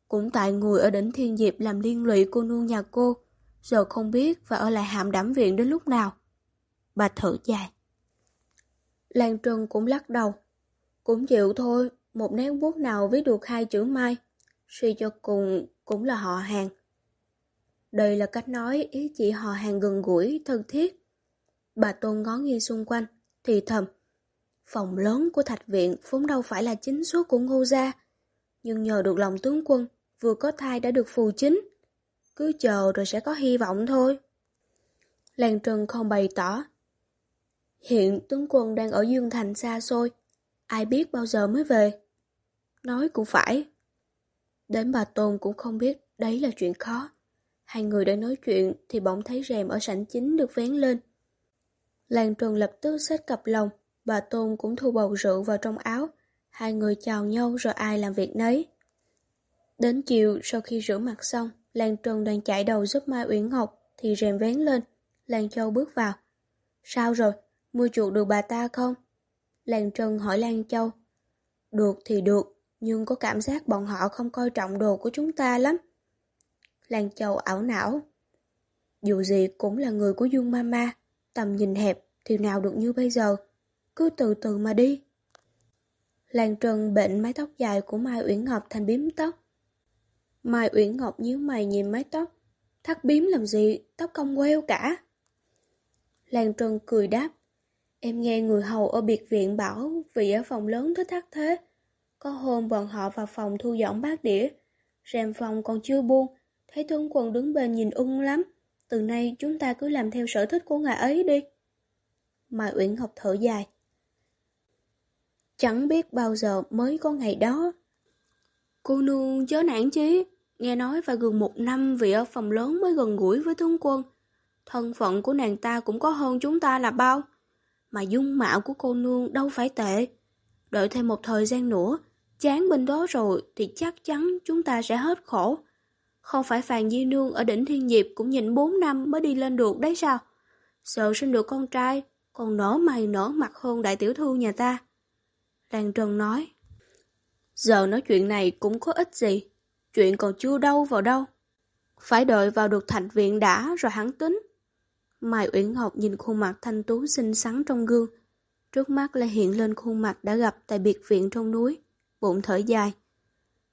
Cũng tại người ở đỉnh thiên diệp làm liên lụy cô nương nhà cô, giờ không biết và ở lại hạm đảm viện đến lúc nào. Bà thở dài. Lan Trân cũng lắc đầu. Cũng chịu thôi, một nét bút nào viết được hai chữ mai. Suy cho cùng cũng là họ hàng. Đây là cách nói ý chỉ họ hàng gần gũi, thân thiết. Bà Tôn ngó nghiêng xung quanh, thì thầm. Phòng lớn của thạch viện vốn đâu phải là chính số của ngô gia, nhưng nhờ được lòng tướng quân, vừa có thai đã được phù chính. Cứ chờ rồi sẽ có hy vọng thôi. Lan Trân không bày tỏ. Hiện tướng quân đang ở Dương Thành xa xôi, ai biết bao giờ mới về. Nói cũng phải. Đến bà Tôn cũng không biết đấy là chuyện khó. Hai người đang nói chuyện thì bỗng thấy rèm ở sảnh chính được vén lên. Lan Trần lập tức xách cặp lồng, bà Tôn cũng thu bầu rượu vào trong áo. Hai người chào nhau rồi ai làm việc nấy. Đến chiều sau khi rửa mặt xong, Lan Trần đang chạy đầu giúp Mai Uyển Ngọc thì rèm vén lên. Lan Châu bước vào. Sao rồi? Mua chuột được bà ta không? Lan Trần hỏi Lan Châu. Được thì được, nhưng có cảm giác bọn họ không coi trọng đồ của chúng ta lắm. Lan Châu ảo não. Dù gì cũng là người của Dương Mama, tầm nhìn hẹp thì nào được như bây giờ. Cứ từ từ mà đi. Lan Trần bệnh mái tóc dài của Mai Uyển Ngọc thành biếm tóc. Mai Uyển Ngọc nhíu mày nhìn mái tóc. Thắt biếm làm gì, tóc cong queo cả. Lan Trần cười đáp. Em nghe người hầu ở biệt viện bảo vì ở phòng lớn thích thắt thế. Có hôm bọn họ vào phòng thu dọn bát đĩa. Rèm phòng còn chưa buông, thấy Tuấn quân đứng bên nhìn ung lắm. Từ nay chúng ta cứ làm theo sở thích của ngài ấy đi. Mai Uyển Ngọc thở dài. Chẳng biết bao giờ mới có ngày đó. Cô nương chớ nản chí, nghe nói phải gần một năm vì ở phòng lớn mới gần gũi với tướng quân. Thân phận của nàng ta cũng có hơn chúng ta là bao. Mà dung mạo của cô nương đâu phải tệ. Đợi thêm một thời gian nữa, chán bên đó rồi thì chắc chắn chúng ta sẽ hết khổ. Không phải Phàn Di Nương ở đỉnh Thiên Diệp cũng nhịn 4 năm mới đi lên được đấy sao? Sợ sinh được con trai, còn nở mày nở mặt hơn đại tiểu thư nhà ta. Lan Trần nói, giờ nói chuyện này cũng có ích gì, chuyện còn chưa đâu vào đâu. Phải đợi vào được thạch viện đã rồi hắn tính. Mai Uyển Ngọc nhìn khuôn mặt thanh tú xinh xắn trong gương, trước mắt lại hiện lên khuôn mặt đã gặp tại biệt viện trong núi, bụng thở dài.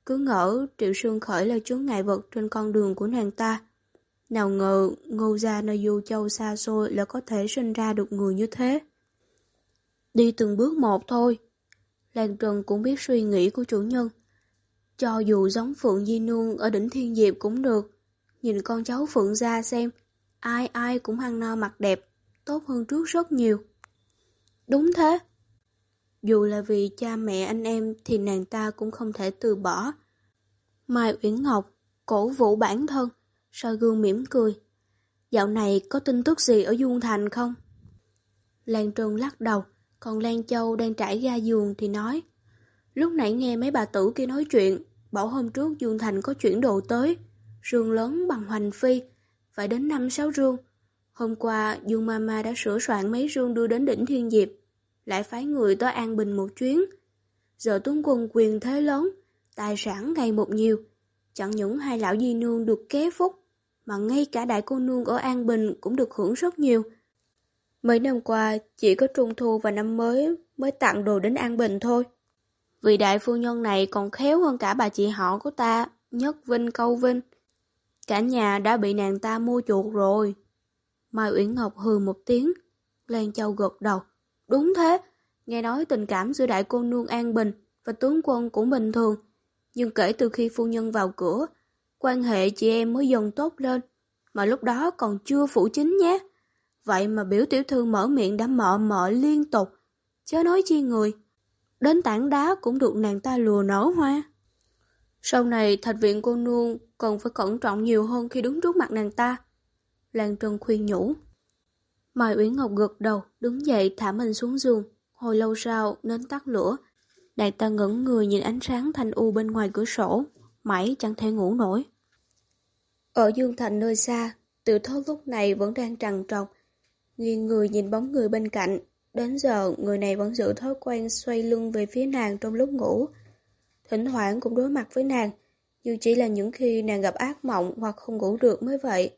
Cứ ngỡ Triệu Sương Khởi là chướng ngại vật trên con đường của nàng ta. Nào ngờ ngô gia nơi du châu xa xôi là có thể sinh ra được người như thế. Đi từng bước một thôi. Lan Trần cũng biết suy nghĩ của chủ nhân. Cho dù giống Phượng Di Nương ở đỉnh Thiên Diệp cũng được. Nhìn con cháu Phượng gia xem, ai ai cũng ăn no mặt đẹp, tốt hơn trước rất nhiều. Đúng thế. Dù là vì cha mẹ anh em thì nàng ta cũng không thể từ bỏ. Mai Uyển Ngọc cổ vũ bản thân, soi gương mỉm cười. Dạo này có tin tức gì ở Dung Thành không? Lan Trân lắc đầu, còn Lan Châu đang trải ga giường thì nói. Lúc nãy nghe mấy bà tử kia nói chuyện, bảo hôm trước Dương Thành có chuyển đồ tới. Rương lớn bằng hoành phi, phải đến năm sáu rương. Hôm qua, Dương Mama đã sửa soạn mấy rương đưa đến đỉnh Thiên Diệp, lại phái người tới An Bình một chuyến. Giờ tuấn quân quyền thế lớn, tài sản ngày một nhiều. Chẳng những hai lão di nương được kế phúc, mà ngay cả đại cô nương ở An Bình cũng được hưởng rất nhiều. Mấy năm qua, chỉ có Trung Thu và năm mới mới tặng đồ đến An Bình thôi. Vị đại phu nhân này còn khéo hơn cả bà chị họ của ta, Nhất Vinh Câu Vinh. Cả nhà đã bị nàng ta mua chuột rồi. Mai Uyển Ngọc hừ một tiếng, Lan Châu gật đầu. Đúng thế, nghe nói tình cảm giữa đại cô nương An Bình và tướng quân cũng bình thường. Nhưng kể từ khi phu nhân vào cửa, quan hệ chị em mới dần tốt lên, mà lúc đó còn chưa phủ chính nhé. Vậy mà biểu tiểu thư mở miệng đã mợ mợ liên tục, chớ nói chi người. Đến tảng đá cũng được nàng ta lùa nở hoa. Sau này thạch viện cô nương cần phải cẩn trọng nhiều hơn khi đứng trước mặt nàng ta. Lan Trân khuyên nhủ. Mai Uyển Ngọc gật đầu, đứng dậy thả mình xuống giường. Hồi lâu sau, nến tắt lửa. Nàng ta ngẩn người nhìn ánh sáng thanh u bên ngoài cửa sổ, mãi chẳng thể ngủ nổi. Ở Dương Thành nơi xa, tiểu thốt lúc này vẫn đang trằn trọc. Nghiêng người nhìn bóng người bên cạnh. Đến giờ, người này vẫn giữ thói quen xoay lưng về phía nàng trong lúc ngủ. Thỉnh thoảng cũng đối mặt với nàng, nhưng chỉ là những khi nàng gặp ác mộng hoặc không ngủ được mới vậy.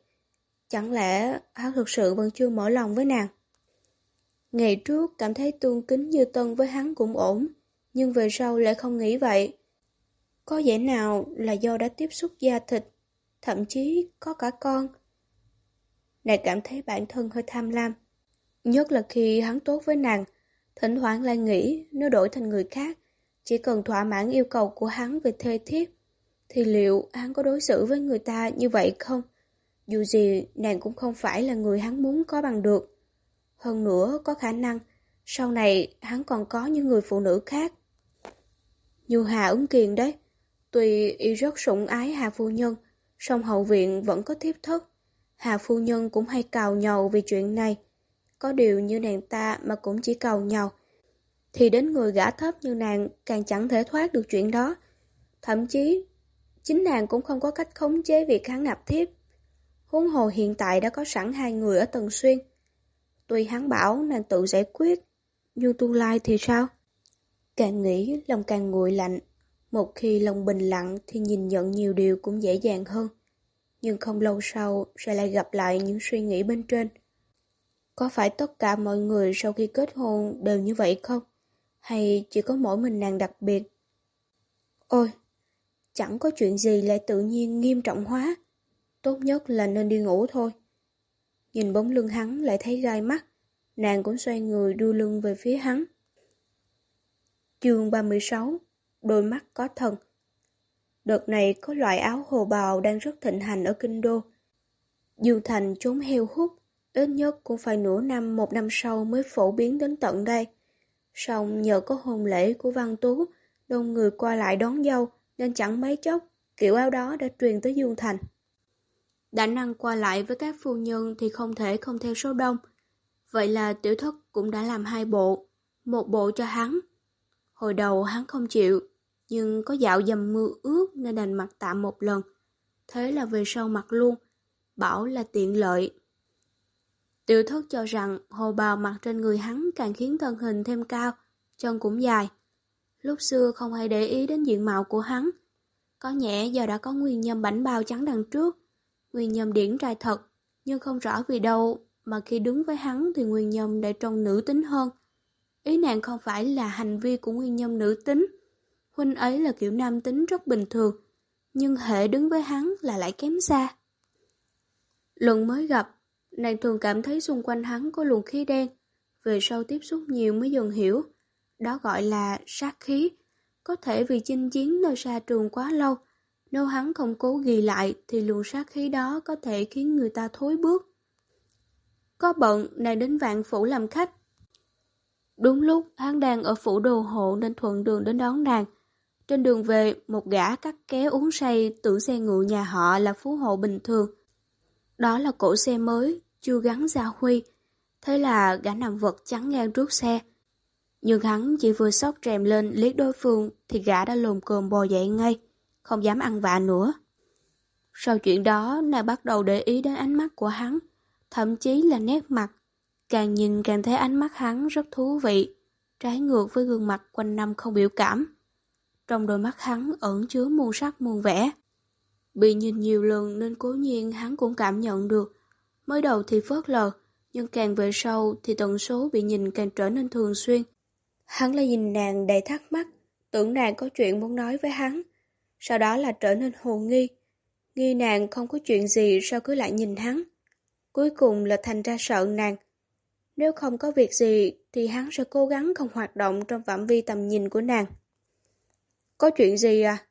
Chẳng lẽ hắn thực sự vẫn chưa mở lòng với nàng? Ngày trước cảm thấy tương kính như tân với hắn cũng ổn, nhưng về sau lại không nghĩ vậy. Có vẻ nào là do đã tiếp xúc da thịt, thậm chí có cả con. Nàng cảm thấy bản thân hơi tham lam. Nhất là khi hắn tốt với nàng, thỉnh thoảng lại nghĩ nếu đổi thành người khác, chỉ cần thỏa mãn yêu cầu của hắn về thê thiếp, thì liệu hắn có đối xử với người ta như vậy không? Dù gì, nàng cũng không phải là người hắn muốn có bằng được. Hơn nữa, có khả năng, sau này hắn còn có những người phụ nữ khác. Như Hà ứng kiền đấy, tuy y rất sủng ái Hà Phu Nhân, song hậu viện vẫn có thiếp thất. Hà Phu Nhân cũng hay cào nhầu vì chuyện này. Có điều như nàng ta mà cũng chỉ cào nhầu, thì đến người gã thấp như nàng càng chẳng thể thoát được chuyện đó. Thậm chí, chính nàng cũng không có cách khống chế việc hắn nạp thiếp. Huống hồ hiện tại đã có sẵn hai người ở Tần Xuyên. Tuy hắn bảo nàng tự giải quyết, nhưng tương lai thì sao? Càng nghĩ lòng càng nguội lạnh. Một khi lòng bình lặng thì nhìn nhận nhiều điều cũng dễ dàng hơn. Nhưng không lâu sau sẽ lại gặp lại những suy nghĩ bên trên. Có phải tất cả mọi người sau khi kết hôn đều như vậy không? Hay chỉ có mỗi mình nàng đặc biệt? Ôi, chẳng có chuyện gì lại tự nhiên nghiêm trọng hóa. Tốt nhất là nên đi ngủ thôi. Nhìn bóng lưng hắn lại thấy gai mắt. Nàng cũng xoay người đưa lưng về phía hắn. Chương 36 Đôi mắt có thần Đợt này có loại áo hồ bào đang rất thịnh hành ở Kinh Đô. Dương Thành trốn heo hút, ít nhất cũng phải nửa năm một năm sau mới phổ biến đến tận đây. song nhờ có hôn lễ của Văn Tú, đông người qua lại đón dâu, nên chẳng mấy chốc, kiểu áo đó đã truyền tới Dương Thành. Đã năng qua lại với các phu nhân thì không thể không theo số đông. Vậy là tiểu thất cũng đã làm hai bộ, một bộ cho hắn. Hồi đầu hắn không chịu, nhưng có dạo dầm mưa ướt nên đành mặc tạm một lần. Thế là về sau mặc luôn, bảo là tiện lợi. Tiểu thất cho rằng hồ bào mặc trên người hắn càng khiến thân hình thêm cao, chân cũng dài. Lúc xưa không hay để ý đến diện mạo của hắn. Có nhẹ giờ đã có nguyên nhân bảnh bao trắng đằng trước. Nguyên Nhâm điển trai thật, nhưng không rõ vì đâu mà khi đứng với hắn thì nguyên Nhâm lại trông nữ tính hơn. Ý nàng không phải là hành vi của nguyên Nhâm nữ tính. Huynh ấy là kiểu nam tính rất bình thường, nhưng hệ đứng với hắn là lại kém xa. Lần mới gặp, nàng thường cảm thấy xung quanh hắn có luồng khí đen. Về sau tiếp xúc nhiều mới dần hiểu. Đó gọi là sát khí. Có thể vì chinh chiến nơi xa trường quá lâu, nếu hắn không cố ghi lại thì luồng sát khí đó có thể khiến người ta thối bước. Có bận, này đến vạn phủ làm khách. Đúng lúc hắn đang ở phủ đồ hộ nên thuận đường đến đón nàng. Trên đường về, một gã cắt ké uống say tưởng xe ngựa nhà họ là phú hộ bình thường. Đó là cổ xe mới, chưa gắn gia huy. Thế là gã nằm vật chắn ngang trước xe. Nhưng hắn chỉ vừa sóc rèm lên liếc đối phương thì gã đã lồm cồm bò dậy ngay, không dám ăn vạ nữa. Sau chuyện đó, nàng bắt đầu để ý đến ánh mắt của hắn, thậm chí là nét mặt. Càng nhìn càng thấy ánh mắt hắn rất thú vị, trái ngược với gương mặt quanh năm không biểu cảm. Trong đôi mắt hắn ẩn chứa muôn sắc muôn vẻ. Bị nhìn nhiều lần nên cố nhiên hắn cũng cảm nhận được. Mới đầu thì phớt lờ, nhưng càng về sau thì tần số bị nhìn càng trở nên thường xuyên. Hắn lại nhìn nàng đầy thắc mắc, tưởng nàng có chuyện muốn nói với hắn. Sau đó là trở nên hồ nghi. Nghi nàng không có chuyện gì sao cứ lại nhìn hắn. Cuối cùng là thành ra sợ nàng. Nếu không có việc gì thì hắn sẽ cố gắng không hoạt động trong phạm vi tầm nhìn của nàng. Có chuyện gì à?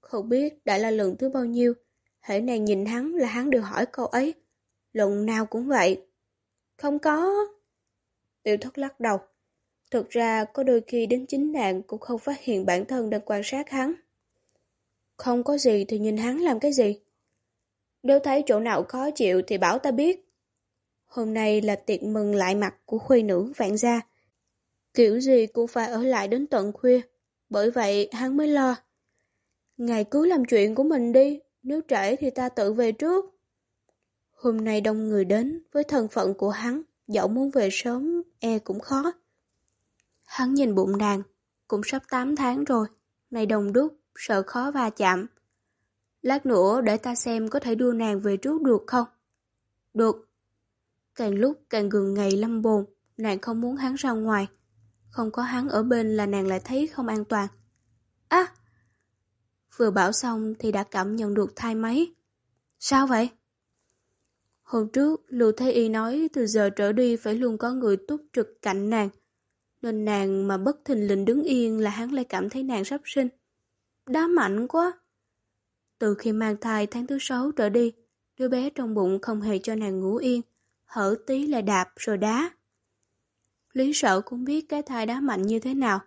Không biết đã là lần thứ bao nhiêu. Hãy nàng nhìn hắn là hắn được hỏi câu ấy. Lần nào cũng vậy. Không có. Tiểu thất lắc đầu. Thực ra có đôi khi đến chính nàng cũng không phát hiện bản thân đang quan sát hắn. Không có gì thì nhìn hắn làm cái gì? Nếu thấy chỗ nào khó chịu thì bảo ta biết. Hôm nay là tiệc mừng lại mặt của khuê nữ vạn gia. Kiểu gì cũng phải ở lại đến tận khuya. Bởi vậy hắn mới lo. Ngày cứ làm chuyện của mình đi, nếu trễ thì ta tự về trước. Hôm nay đông người đến, với thân phận của hắn, dẫu muốn về sớm, e cũng khó. Hắn nhìn bụng nàng, cũng sắp 8 tháng rồi, này đồng đúc, sợ khó va chạm. Lát nữa để ta xem có thể đưa nàng về trước được không? Được. Càng lúc càng gần ngày lâm bồn, nàng không muốn hắn ra ngoài. Không có hắn ở bên là nàng lại thấy không an toàn. À! Vừa bảo xong thì đã cảm nhận được thai máy. Sao vậy? Hôm trước, Lưu Thế Y nói từ giờ trở đi phải luôn có người túc trực cạnh nàng. Nên nàng mà bất thình lình đứng yên là hắn lại cảm thấy nàng sắp sinh. Đá mạnh quá! Từ khi mang thai tháng thứ sáu trở đi, đứa bé trong bụng không hề cho nàng ngủ yên, hở tí là đạp rồi đá. Lý sợ cũng biết cái thai đá mạnh như thế nào.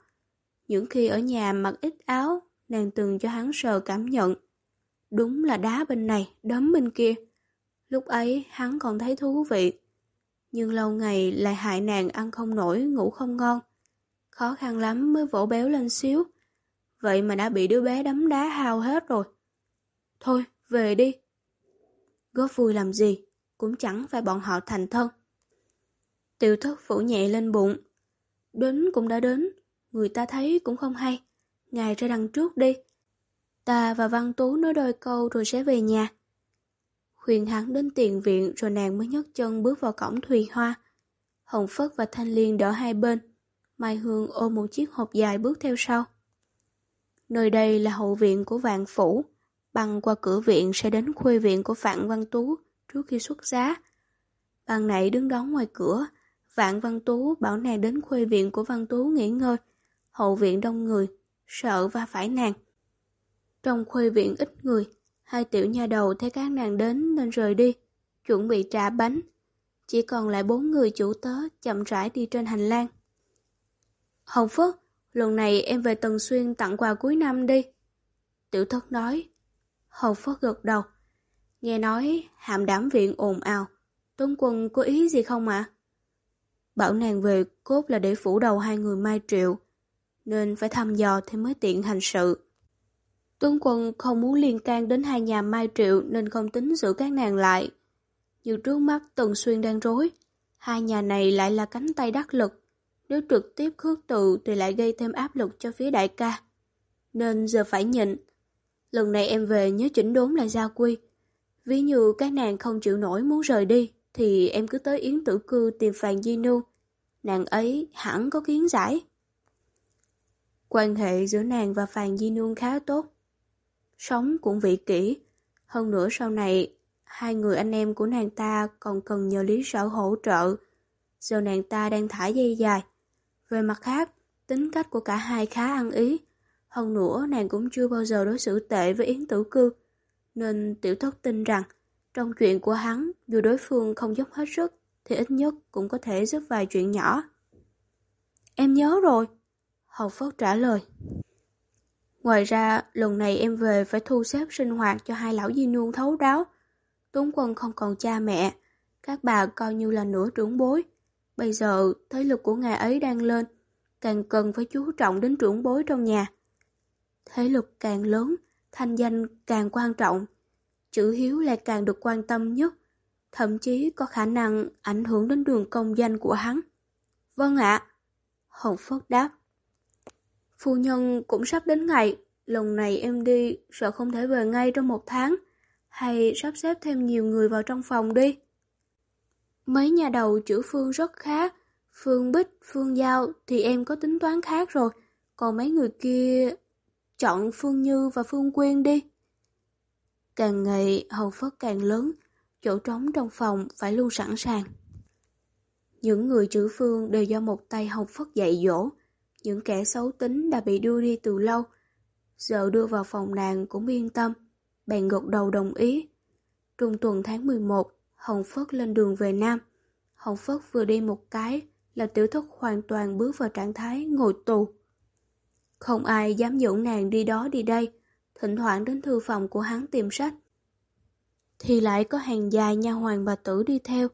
Những khi ở nhà mặc ít áo, nàng từng cho hắn sờ cảm nhận. Đúng là đá bên này, đấm bên kia. Lúc ấy hắn còn thấy thú vị. Nhưng lâu ngày lại hại nàng ăn không nổi, ngủ không ngon. Khó khăn lắm mới vỗ béo lên xíu. Vậy mà đã bị đứa bé đấm đá hao hết rồi. Thôi, về đi. Góp vui làm gì, cũng chẳng phải bọn họ thành thân. Tiểu thất phủ nhẹ lên bụng. Đến cũng đã đến, người ta thấy cũng không hay. Ngài ra đằng trước đi. Ta và Văn Tú nói đôi câu rồi sẽ về nhà. Khuyên hắn đến tiền viện rồi nàng mới nhấc chân bước vào cổng thùy hoa. Hồng Phất và Thanh Liên đỡ hai bên. Mai Hương ôm một chiếc hộp dài bước theo sau. Nơi đây là hậu viện của vạn phủ. Băng qua cửa viện sẽ đến khuê viện của Phạm Văn Tú trước khi xuất giá. Ban nãy đứng đón ngoài cửa, Vạn Văn Tú bảo nàng đến khuê viện của Văn Tú nghỉ ngơi. Hậu viện đông người, sợ va phải nàng. Trong khuê viện ít người, hai tiểu nha đầu thấy các nàng đến nên rời đi. chuẩn bị trả bánh. Chỉ còn lại bốn người chủ tớ chậm rãi đi trên hành lang. Hồng Phước, lần này em về Tần Xuyên tặng quà cuối năm đi. Tiểu thất nói. Hầu Phất gật đầu. Nghe nói hàm đảm viện ồn ào. Tôn Quân có ý gì không ạ? Bảo nàng về cốt là để phủ đầu hai người Mai Triệu, nên phải thăm dò thì mới tiện hành sự. Tuấn Quân không muốn liên can đến hai nhà Mai Triệu nên không tính giữ các nàng lại. Như trước mắt Tần Xuyên đang rối, hai nhà này lại là cánh tay đắc lực. Nếu trực tiếp khước từ thì lại gây thêm áp lực cho phía đại ca. Nên giờ phải nhịn. Lần này em về nhớ chỉnh đốn lại gia quy. Ví như các nàng không chịu nổi muốn rời đi, thì em cứ tới Yến Tử Cư tìm Phàn Di Nương. Nàng ấy hẳn có kiến giải. Quan hệ giữa nàng và Phàn Di Nương khá tốt. Sống cũng vị kỹ. Hơn nữa sau này, hai người anh em của nàng ta còn cần nhờ lý sở hỗ trợ. Giờ nàng ta đang thả dây dài. Về mặt khác, tính cách của cả hai khá ăn ý. Hơn nữa, nàng cũng chưa bao giờ đối xử tệ với Yến Tử Cư. Nên tiểu thất tin rằng, trong chuyện của hắn, dù đối phương không giúp hết sức, thì ít nhất cũng có thể giúp vài chuyện nhỏ. Em nhớ rồi. hồng Phất trả lời. Ngoài ra, lần này em về phải thu xếp sinh hoạt cho hai lão di nương thấu đáo. Tuấn Quân không còn cha mẹ, các bà coi như là nửa trưởng bối. Bây giờ, thế lực của ngài ấy đang lên, càng cần phải chú trọng đến trưởng bối trong nhà. Thế lực càng lớn, thanh danh càng quan trọng. Chữ hiếu lại càng được quan tâm nhất, thậm chí có khả năng ảnh hưởng đến đường công danh của hắn. Vâng ạ. Hồng Phất đáp. Phu nhân cũng sắp đến ngày, lần này em đi sợ không thể về ngay trong một tháng, hay sắp xếp thêm nhiều người vào trong phòng đi. Mấy nhà đầu chữ Phương rất khác, Phương Bích, Phương Giao thì em có tính toán khác rồi, còn mấy người kia chọn Phương Như và Phương Quyên đi. Càng ngày hầu phất càng lớn, chỗ trống trong phòng phải luôn sẵn sàng. Những người chữ phương đều do một tay hầu phất dạy dỗ, những kẻ xấu tính đã bị đưa đi từ lâu. Giờ đưa vào phòng nàng cũng yên tâm, bèn gật đầu đồng ý. Trung tuần tháng 11, Hồng Phất lên đường về Nam. Hồng Phất vừa đi một cái là tiểu thất hoàn toàn bước vào trạng thái ngồi tù. Không ai dám dẫn nàng đi đó đi đây, thỉnh thoảng đến thư phòng của hắn tìm sách. Thì lại có hàng dài nha hoàng bà tử đi theo,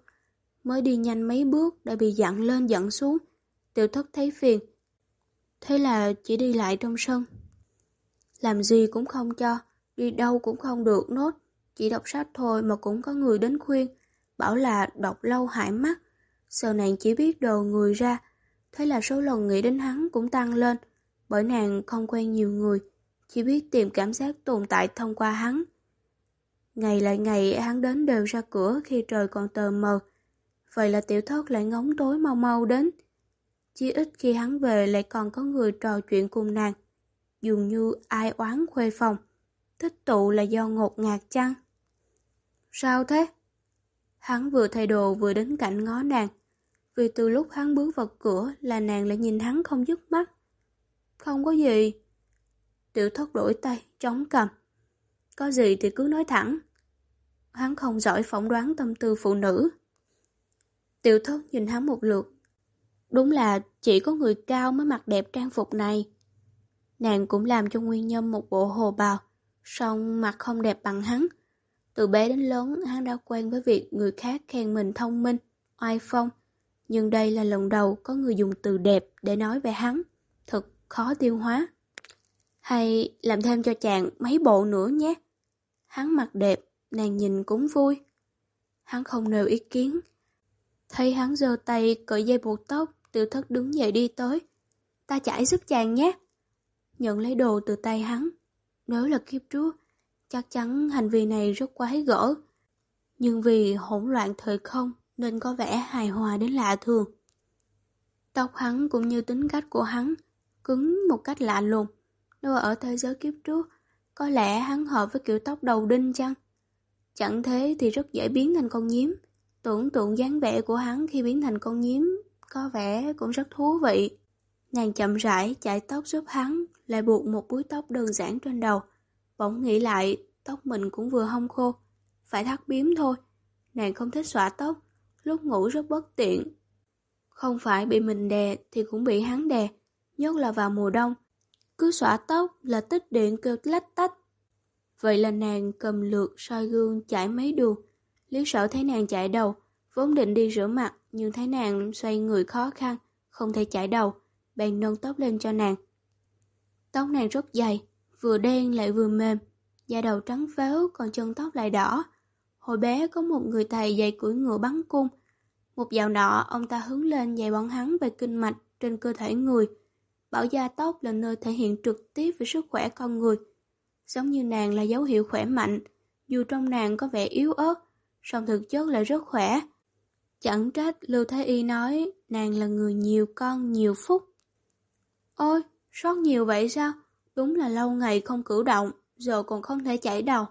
mới đi nhanh mấy bước đã bị dặn lên dặn xuống, tiểu thất thấy phiền. Thế là chỉ đi lại trong sân. Làm gì cũng không cho, đi đâu cũng không được nốt, chỉ đọc sách thôi mà cũng có người đến khuyên, bảo là đọc lâu hại mắt. Sợ nàng chỉ biết đồ người ra, thế là số lần nghĩ đến hắn cũng tăng lên, bởi nàng không quen nhiều người, chỉ biết tìm cảm giác tồn tại thông qua hắn. Ngày lại ngày hắn đến đều ra cửa khi trời còn tờ mờ. Vậy là tiểu thất lại ngóng tối mau mau đến. Chỉ ít khi hắn về lại còn có người trò chuyện cùng nàng. Dường như ai oán khuê phòng. Tích tụ là do ngột ngạt chăng? Sao thế? Hắn vừa thay đồ vừa đến cạnh ngó nàng. Vì từ lúc hắn bước vào cửa là nàng lại nhìn hắn không dứt mắt. Không có gì. Tiểu thất đổi tay, chống cầm. Có gì thì cứ nói thẳng. Hắn không giỏi phỏng đoán tâm tư phụ nữ. Tiểu thất nhìn hắn một lượt. Đúng là chỉ có người cao mới mặc đẹp trang phục này. Nàng cũng làm cho Nguyên Nhâm một bộ hồ bào, song mặt không đẹp bằng hắn. Từ bé đến lớn, hắn đã quen với việc người khác khen mình thông minh, oai phong. Nhưng đây là lần đầu có người dùng từ đẹp để nói về hắn. Thật khó tiêu hóa. Hay làm thêm cho chàng mấy bộ nữa nhé. Hắn mặc đẹp, nàng nhìn cũng vui. Hắn không nêu ý kiến. Thấy hắn giơ tay cởi dây buộc tóc, tiểu thất đứng dậy đi tới. Ta chải giúp chàng nhé. Nhận lấy đồ từ tay hắn. Nếu là kiếp trước, chắc chắn hành vi này rất quái gỡ. Nhưng vì hỗn loạn thời không nên có vẻ hài hòa đến lạ thường. Tóc hắn cũng như tính cách của hắn, cứng một cách lạ lùng. Nếu ở thế giới kiếp trước, có lẽ hắn hợp với kiểu tóc đầu đinh chăng? Chẳng thế thì rất dễ biến thành con nhím. Tưởng tượng dáng vẻ của hắn khi biến thành con nhím có vẻ cũng rất thú vị. Nàng chậm rãi chạy tóc giúp hắn, lại buộc một búi tóc đơn giản trên đầu. Bỗng nghĩ lại, tóc mình cũng vừa hong khô, phải thắt biếm thôi. Nàng không thích xõa tóc, lúc ngủ rất bất tiện. Không phải bị mình đè thì cũng bị hắn đè, nhất là vào mùa đông. Cứ xõa tóc là tích điện kêu lách tách. Vậy là nàng cầm lượt soi gương chải mấy đường. Lý sở thấy nàng chạy đầu, vốn định đi rửa mặt nhưng thấy nàng xoay người khó khăn, không thể chải đầu, bèn nâng tóc lên cho nàng. Tóc nàng rất dày, vừa đen lại vừa mềm, da đầu trắng phếu còn chân tóc lại đỏ. Hồi bé có một người thầy dạy cưỡi ngựa bắn cung. Một dạo nọ, ông ta hướng lên dạy bọn hắn về kinh mạch trên cơ thể người. Bảo da tóc là nơi thể hiện trực tiếp về sức khỏe con người. Giống như nàng là dấu hiệu khỏe mạnh, dù trong nàng có vẻ yếu ớt, song thực chất lại rất khỏe. Chẳng trách Lưu Thái Y nói nàng là người nhiều con nhiều phúc. Ôi, sót nhiều vậy sao? Đúng là lâu ngày không cử động, giờ còn không thể chảy đầu.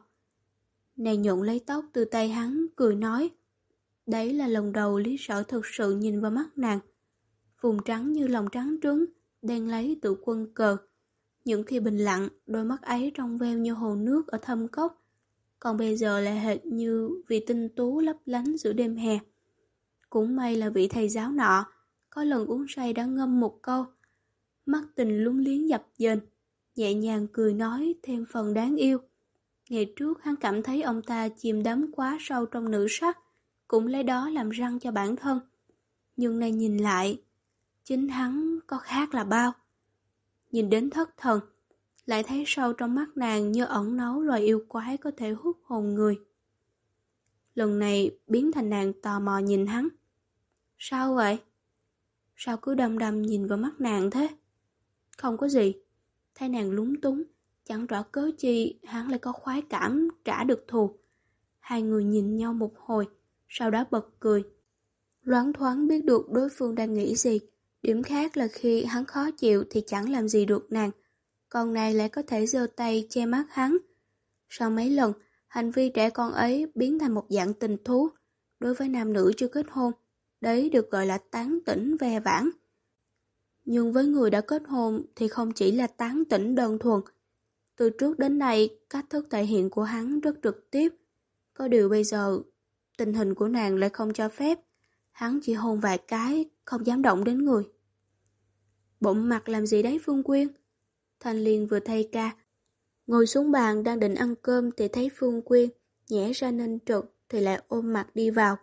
Nàng nhuận lấy tóc từ tay hắn, cười nói. Đấy là lần đầu Lý Sở thực sự nhìn vào mắt nàng. Vùng trắng như lòng trắng trứng, đang lấy tự quân cờ. Những khi bình lặng, đôi mắt ấy trong veo như hồ nước ở thâm cốc. Còn bây giờ lại hệt như vì tinh tú lấp lánh giữa đêm hè. Cũng may là vị thầy giáo nọ, có lần uống say đã ngâm một câu. Mắt tình lúng liếng dập dềnh, nhẹ nhàng cười nói thêm phần đáng yêu. Ngày trước hắn cảm thấy ông ta chìm đắm quá sâu trong nữ sắc, cũng lấy đó làm răng cho bản thân. Nhưng nay nhìn lại, chính hắn có khác là bao. Nhìn đến thất thần, lại thấy sâu trong mắt nàng như ẩn nấu loài yêu quái có thể hút hồn người. Lần này biến thành nàng tò mò nhìn hắn. Sao vậy? Sao cứ đâm đâm nhìn vào mắt nàng thế? Không có gì. Thấy nàng lúng túng, chẳng rõ cớ chi hắn lại có khoái cảm trả được thù. Hai người nhìn nhau một hồi, sau đó bật cười. Loáng thoáng biết được đối phương đang nghĩ gì. Điểm khác là khi hắn khó chịu thì chẳng làm gì được nàng, còn này lại có thể giơ tay che mắt hắn. Sau mấy lần, hành vi trẻ con ấy biến thành một dạng tình thú. Đối với nam nữ chưa kết hôn, đấy được gọi là tán tỉnh ve vãn. Nhưng với người đã kết hôn thì không chỉ là tán tỉnh đơn thuần. Từ trước đến nay, cách thức thể hiện của hắn rất trực tiếp. Có điều bây giờ, tình hình của nàng lại không cho phép. Hắn chỉ hôn vài cái, không dám động đến người. Bụng mặt làm gì đấy Phương Quyên? Thanh Liên vừa thay ca. Ngồi xuống bàn đang định ăn cơm thì thấy Phương Quyên, nhẽ ra nên trực thì lại ôm mặt đi vào.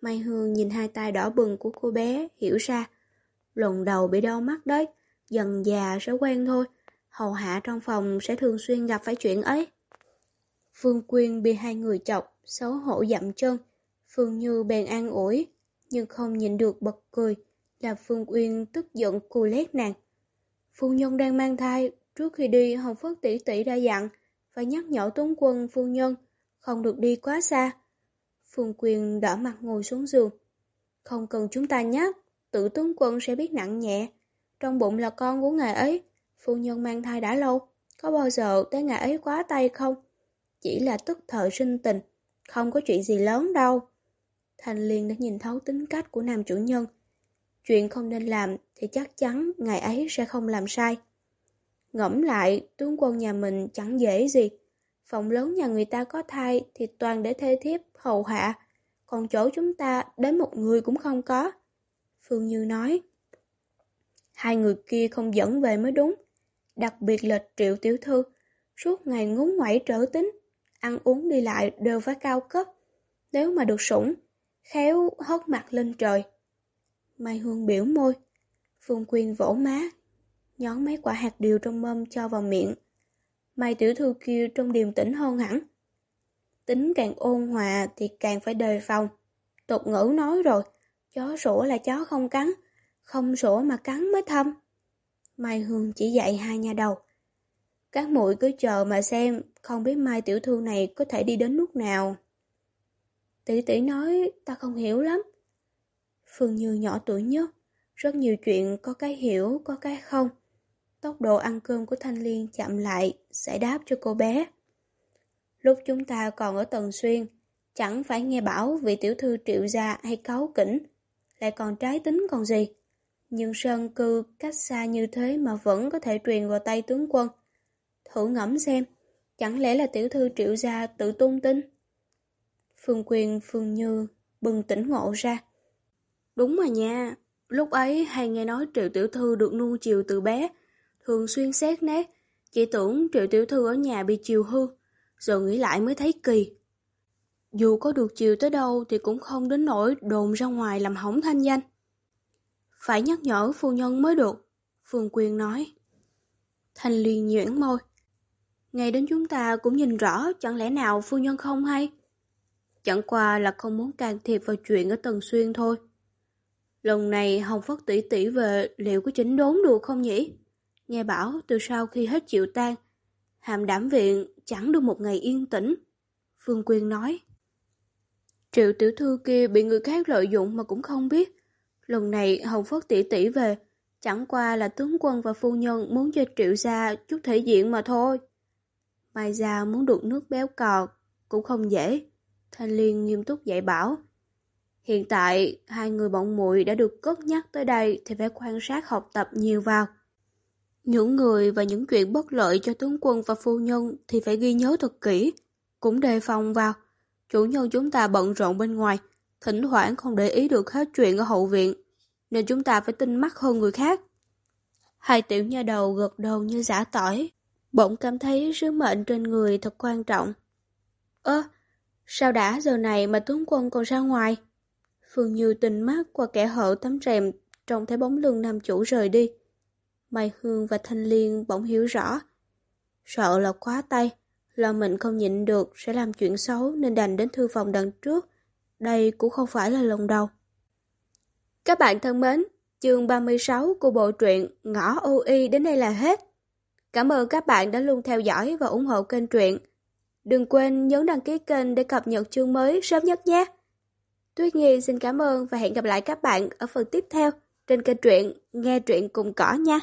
Mai Hương nhìn hai tay đỏ bừng của cô bé, hiểu ra. Lần đầu bị đau mắt đấy, dần già sẽ quen thôi. Hầu hạ trong phòng sẽ thường xuyên gặp phải chuyện ấy. Phương Quyên bị hai người chọc, xấu hổ dậm chân. Phương Như bèn an ủi, nhưng không nhìn được bật cười, là Phương Quyên tức giận cù lét nàng. Phu nhân đang mang thai, trước khi đi Hồng Phất tỷ tỷ đã dặn, phải nhắc nhở Tuấn Quân phu nhân, không được đi quá xa. Phương Quyên đỡ mặt ngồi xuống giường. Không cần chúng ta nhắc, tự tướng Quân sẽ biết nặng nhẹ. Trong bụng là con của ngài ấy, phu nhân mang thai đã lâu, có bao giờ tới ngài ấy quá tay không? Chỉ là tức thời sinh tình, không có chuyện gì lớn đâu. Thành Liên đã nhìn thấu tính cách của nam chủ nhân. Chuyện không nên làm thì chắc chắn ngài ấy sẽ không làm sai. Ngẫm lại, tướng quân nhà mình chẳng dễ gì. Phòng lớn nhà người ta có thai thì toàn để thê thiếp, hầu hạ. Còn chỗ chúng ta đến một người cũng không có. Phương Như nói. Hai người kia không dẫn về mới đúng. Đặc biệt là triệu tiểu thư. Suốt ngày ngốn ngoảy trở tính. Ăn uống đi lại đều phải cao cấp. Nếu mà được sủng, khéo hất mặt lên trời. Mai Hương biểu môi. Phương Quyên vỗ má, nhón mấy quả hạt điều trong mâm cho vào miệng. Mai tiểu thư kia trông điềm tĩnh hơn hẳn. Tính càng ôn hòa thì càng phải đề phòng. Tục ngữ nói rồi, chó sủa là chó không cắn, không sủa mà cắn mới thâm. Mai Hương chỉ dạy hai nhà đầu. Các muội cứ chờ mà xem, không biết Mai tiểu thư này có thể đi đến lúc nào. Tỷ tỷ nói ta không hiểu lắm. Phương Như nhỏ tuổi nhất, rất nhiều chuyện có cái hiểu, có cái không. Tốc độ ăn cơm của Thanh Liên chậm lại, sẽ đáp cho cô bé. Lúc chúng ta còn ở Tần Xuyên, chẳng phải nghe bảo vị tiểu thư triệu gia hay cáu kỉnh, lại còn trái tính còn gì. Nhưng sơn cư cách xa như thế mà vẫn có thể truyền vào tay tướng quân. Thử ngẫm xem, chẳng lẽ là tiểu thư triệu gia tự tung tin? Phương Quyền, Phương Như bừng tỉnh ngộ ra. Đúng mà nha, lúc ấy hay nghe nói Triệu Tiểu Thư được nuông chiều từ bé, thường xuyên xét nét, chỉ tưởng Triệu Tiểu Thư ở nhà bị chiều hư, rồi nghĩ lại mới thấy kỳ. Dù có được chiều tới đâu thì cũng không đến nỗi đồn ra ngoài làm hỏng thanh danh. Phải nhắc nhở phu nhân mới được, Phương Quyên nói. Thanh Liên nhuyễn môi. ngày đến chúng ta cũng nhìn rõ, chẳng lẽ nào phu nhân không hay? Chẳng qua là không muốn can thiệp vào chuyện ở Tần Xuyên thôi. Lần này Hồng Phất tỷ tỷ về liệu có chỉnh đốn được không nhỉ? Nghe bảo từ sau khi hết chịu tan, hàm đảm viện chẳng được một ngày yên tĩnh. Phương Quyên nói. Triệu tiểu thư kia bị người khác lợi dụng mà cũng không biết. Lần này Hồng Phất tỷ tỷ về, chẳng qua là tướng quân và phu nhân muốn cho Triệu gia chút thể diện mà thôi. Mai ra muốn được nước béo cọt cũng không dễ. Thanh Liên nghiêm túc dạy bảo. Hiện tại, hai người bọn muội đã được cất nhắc tới đây thì phải quan sát học tập nhiều vào. Những người và những chuyện bất lợi cho tướng quân và phu nhân thì phải ghi nhớ thật kỹ, cũng đề phòng vào. Chủ nhân chúng ta bận rộn bên ngoài, thỉnh thoảng không để ý được hết chuyện ở hậu viện, nên chúng ta phải tinh mắt hơn người khác. Hai tiểu nha đầu gật đầu như giả tỏi, bỗng cảm thấy sứ mệnh trên người thật quan trọng. Ơ, sao đã giờ này mà tướng quân còn ra ngoài? Phương Như tình mắt qua kẻ hở tấm rèm, trông thấy bóng lưng nam chủ rời đi. Mai Hương và Thanh Liên bỗng hiểu rõ. Sợ là quá tay, là mình không nhịn được sẽ làm chuyện xấu nên đành đến thư phòng đằng trước. Đây cũng không phải là lần đầu. Các bạn thân mến, chương 36 của bộ truyện Ngõ OI đến đây là hết. Cảm ơn các bạn đã luôn theo dõi và ủng hộ kênh truyện. Đừng quên nhấn đăng ký kênh để cập nhật chương mới sớm nhất nhé. Tuyết Nhi xin cảm ơn và hẹn gặp lại các bạn ở phần tiếp theo trên kênh truyện Nghe truyện cùng cỏ nha.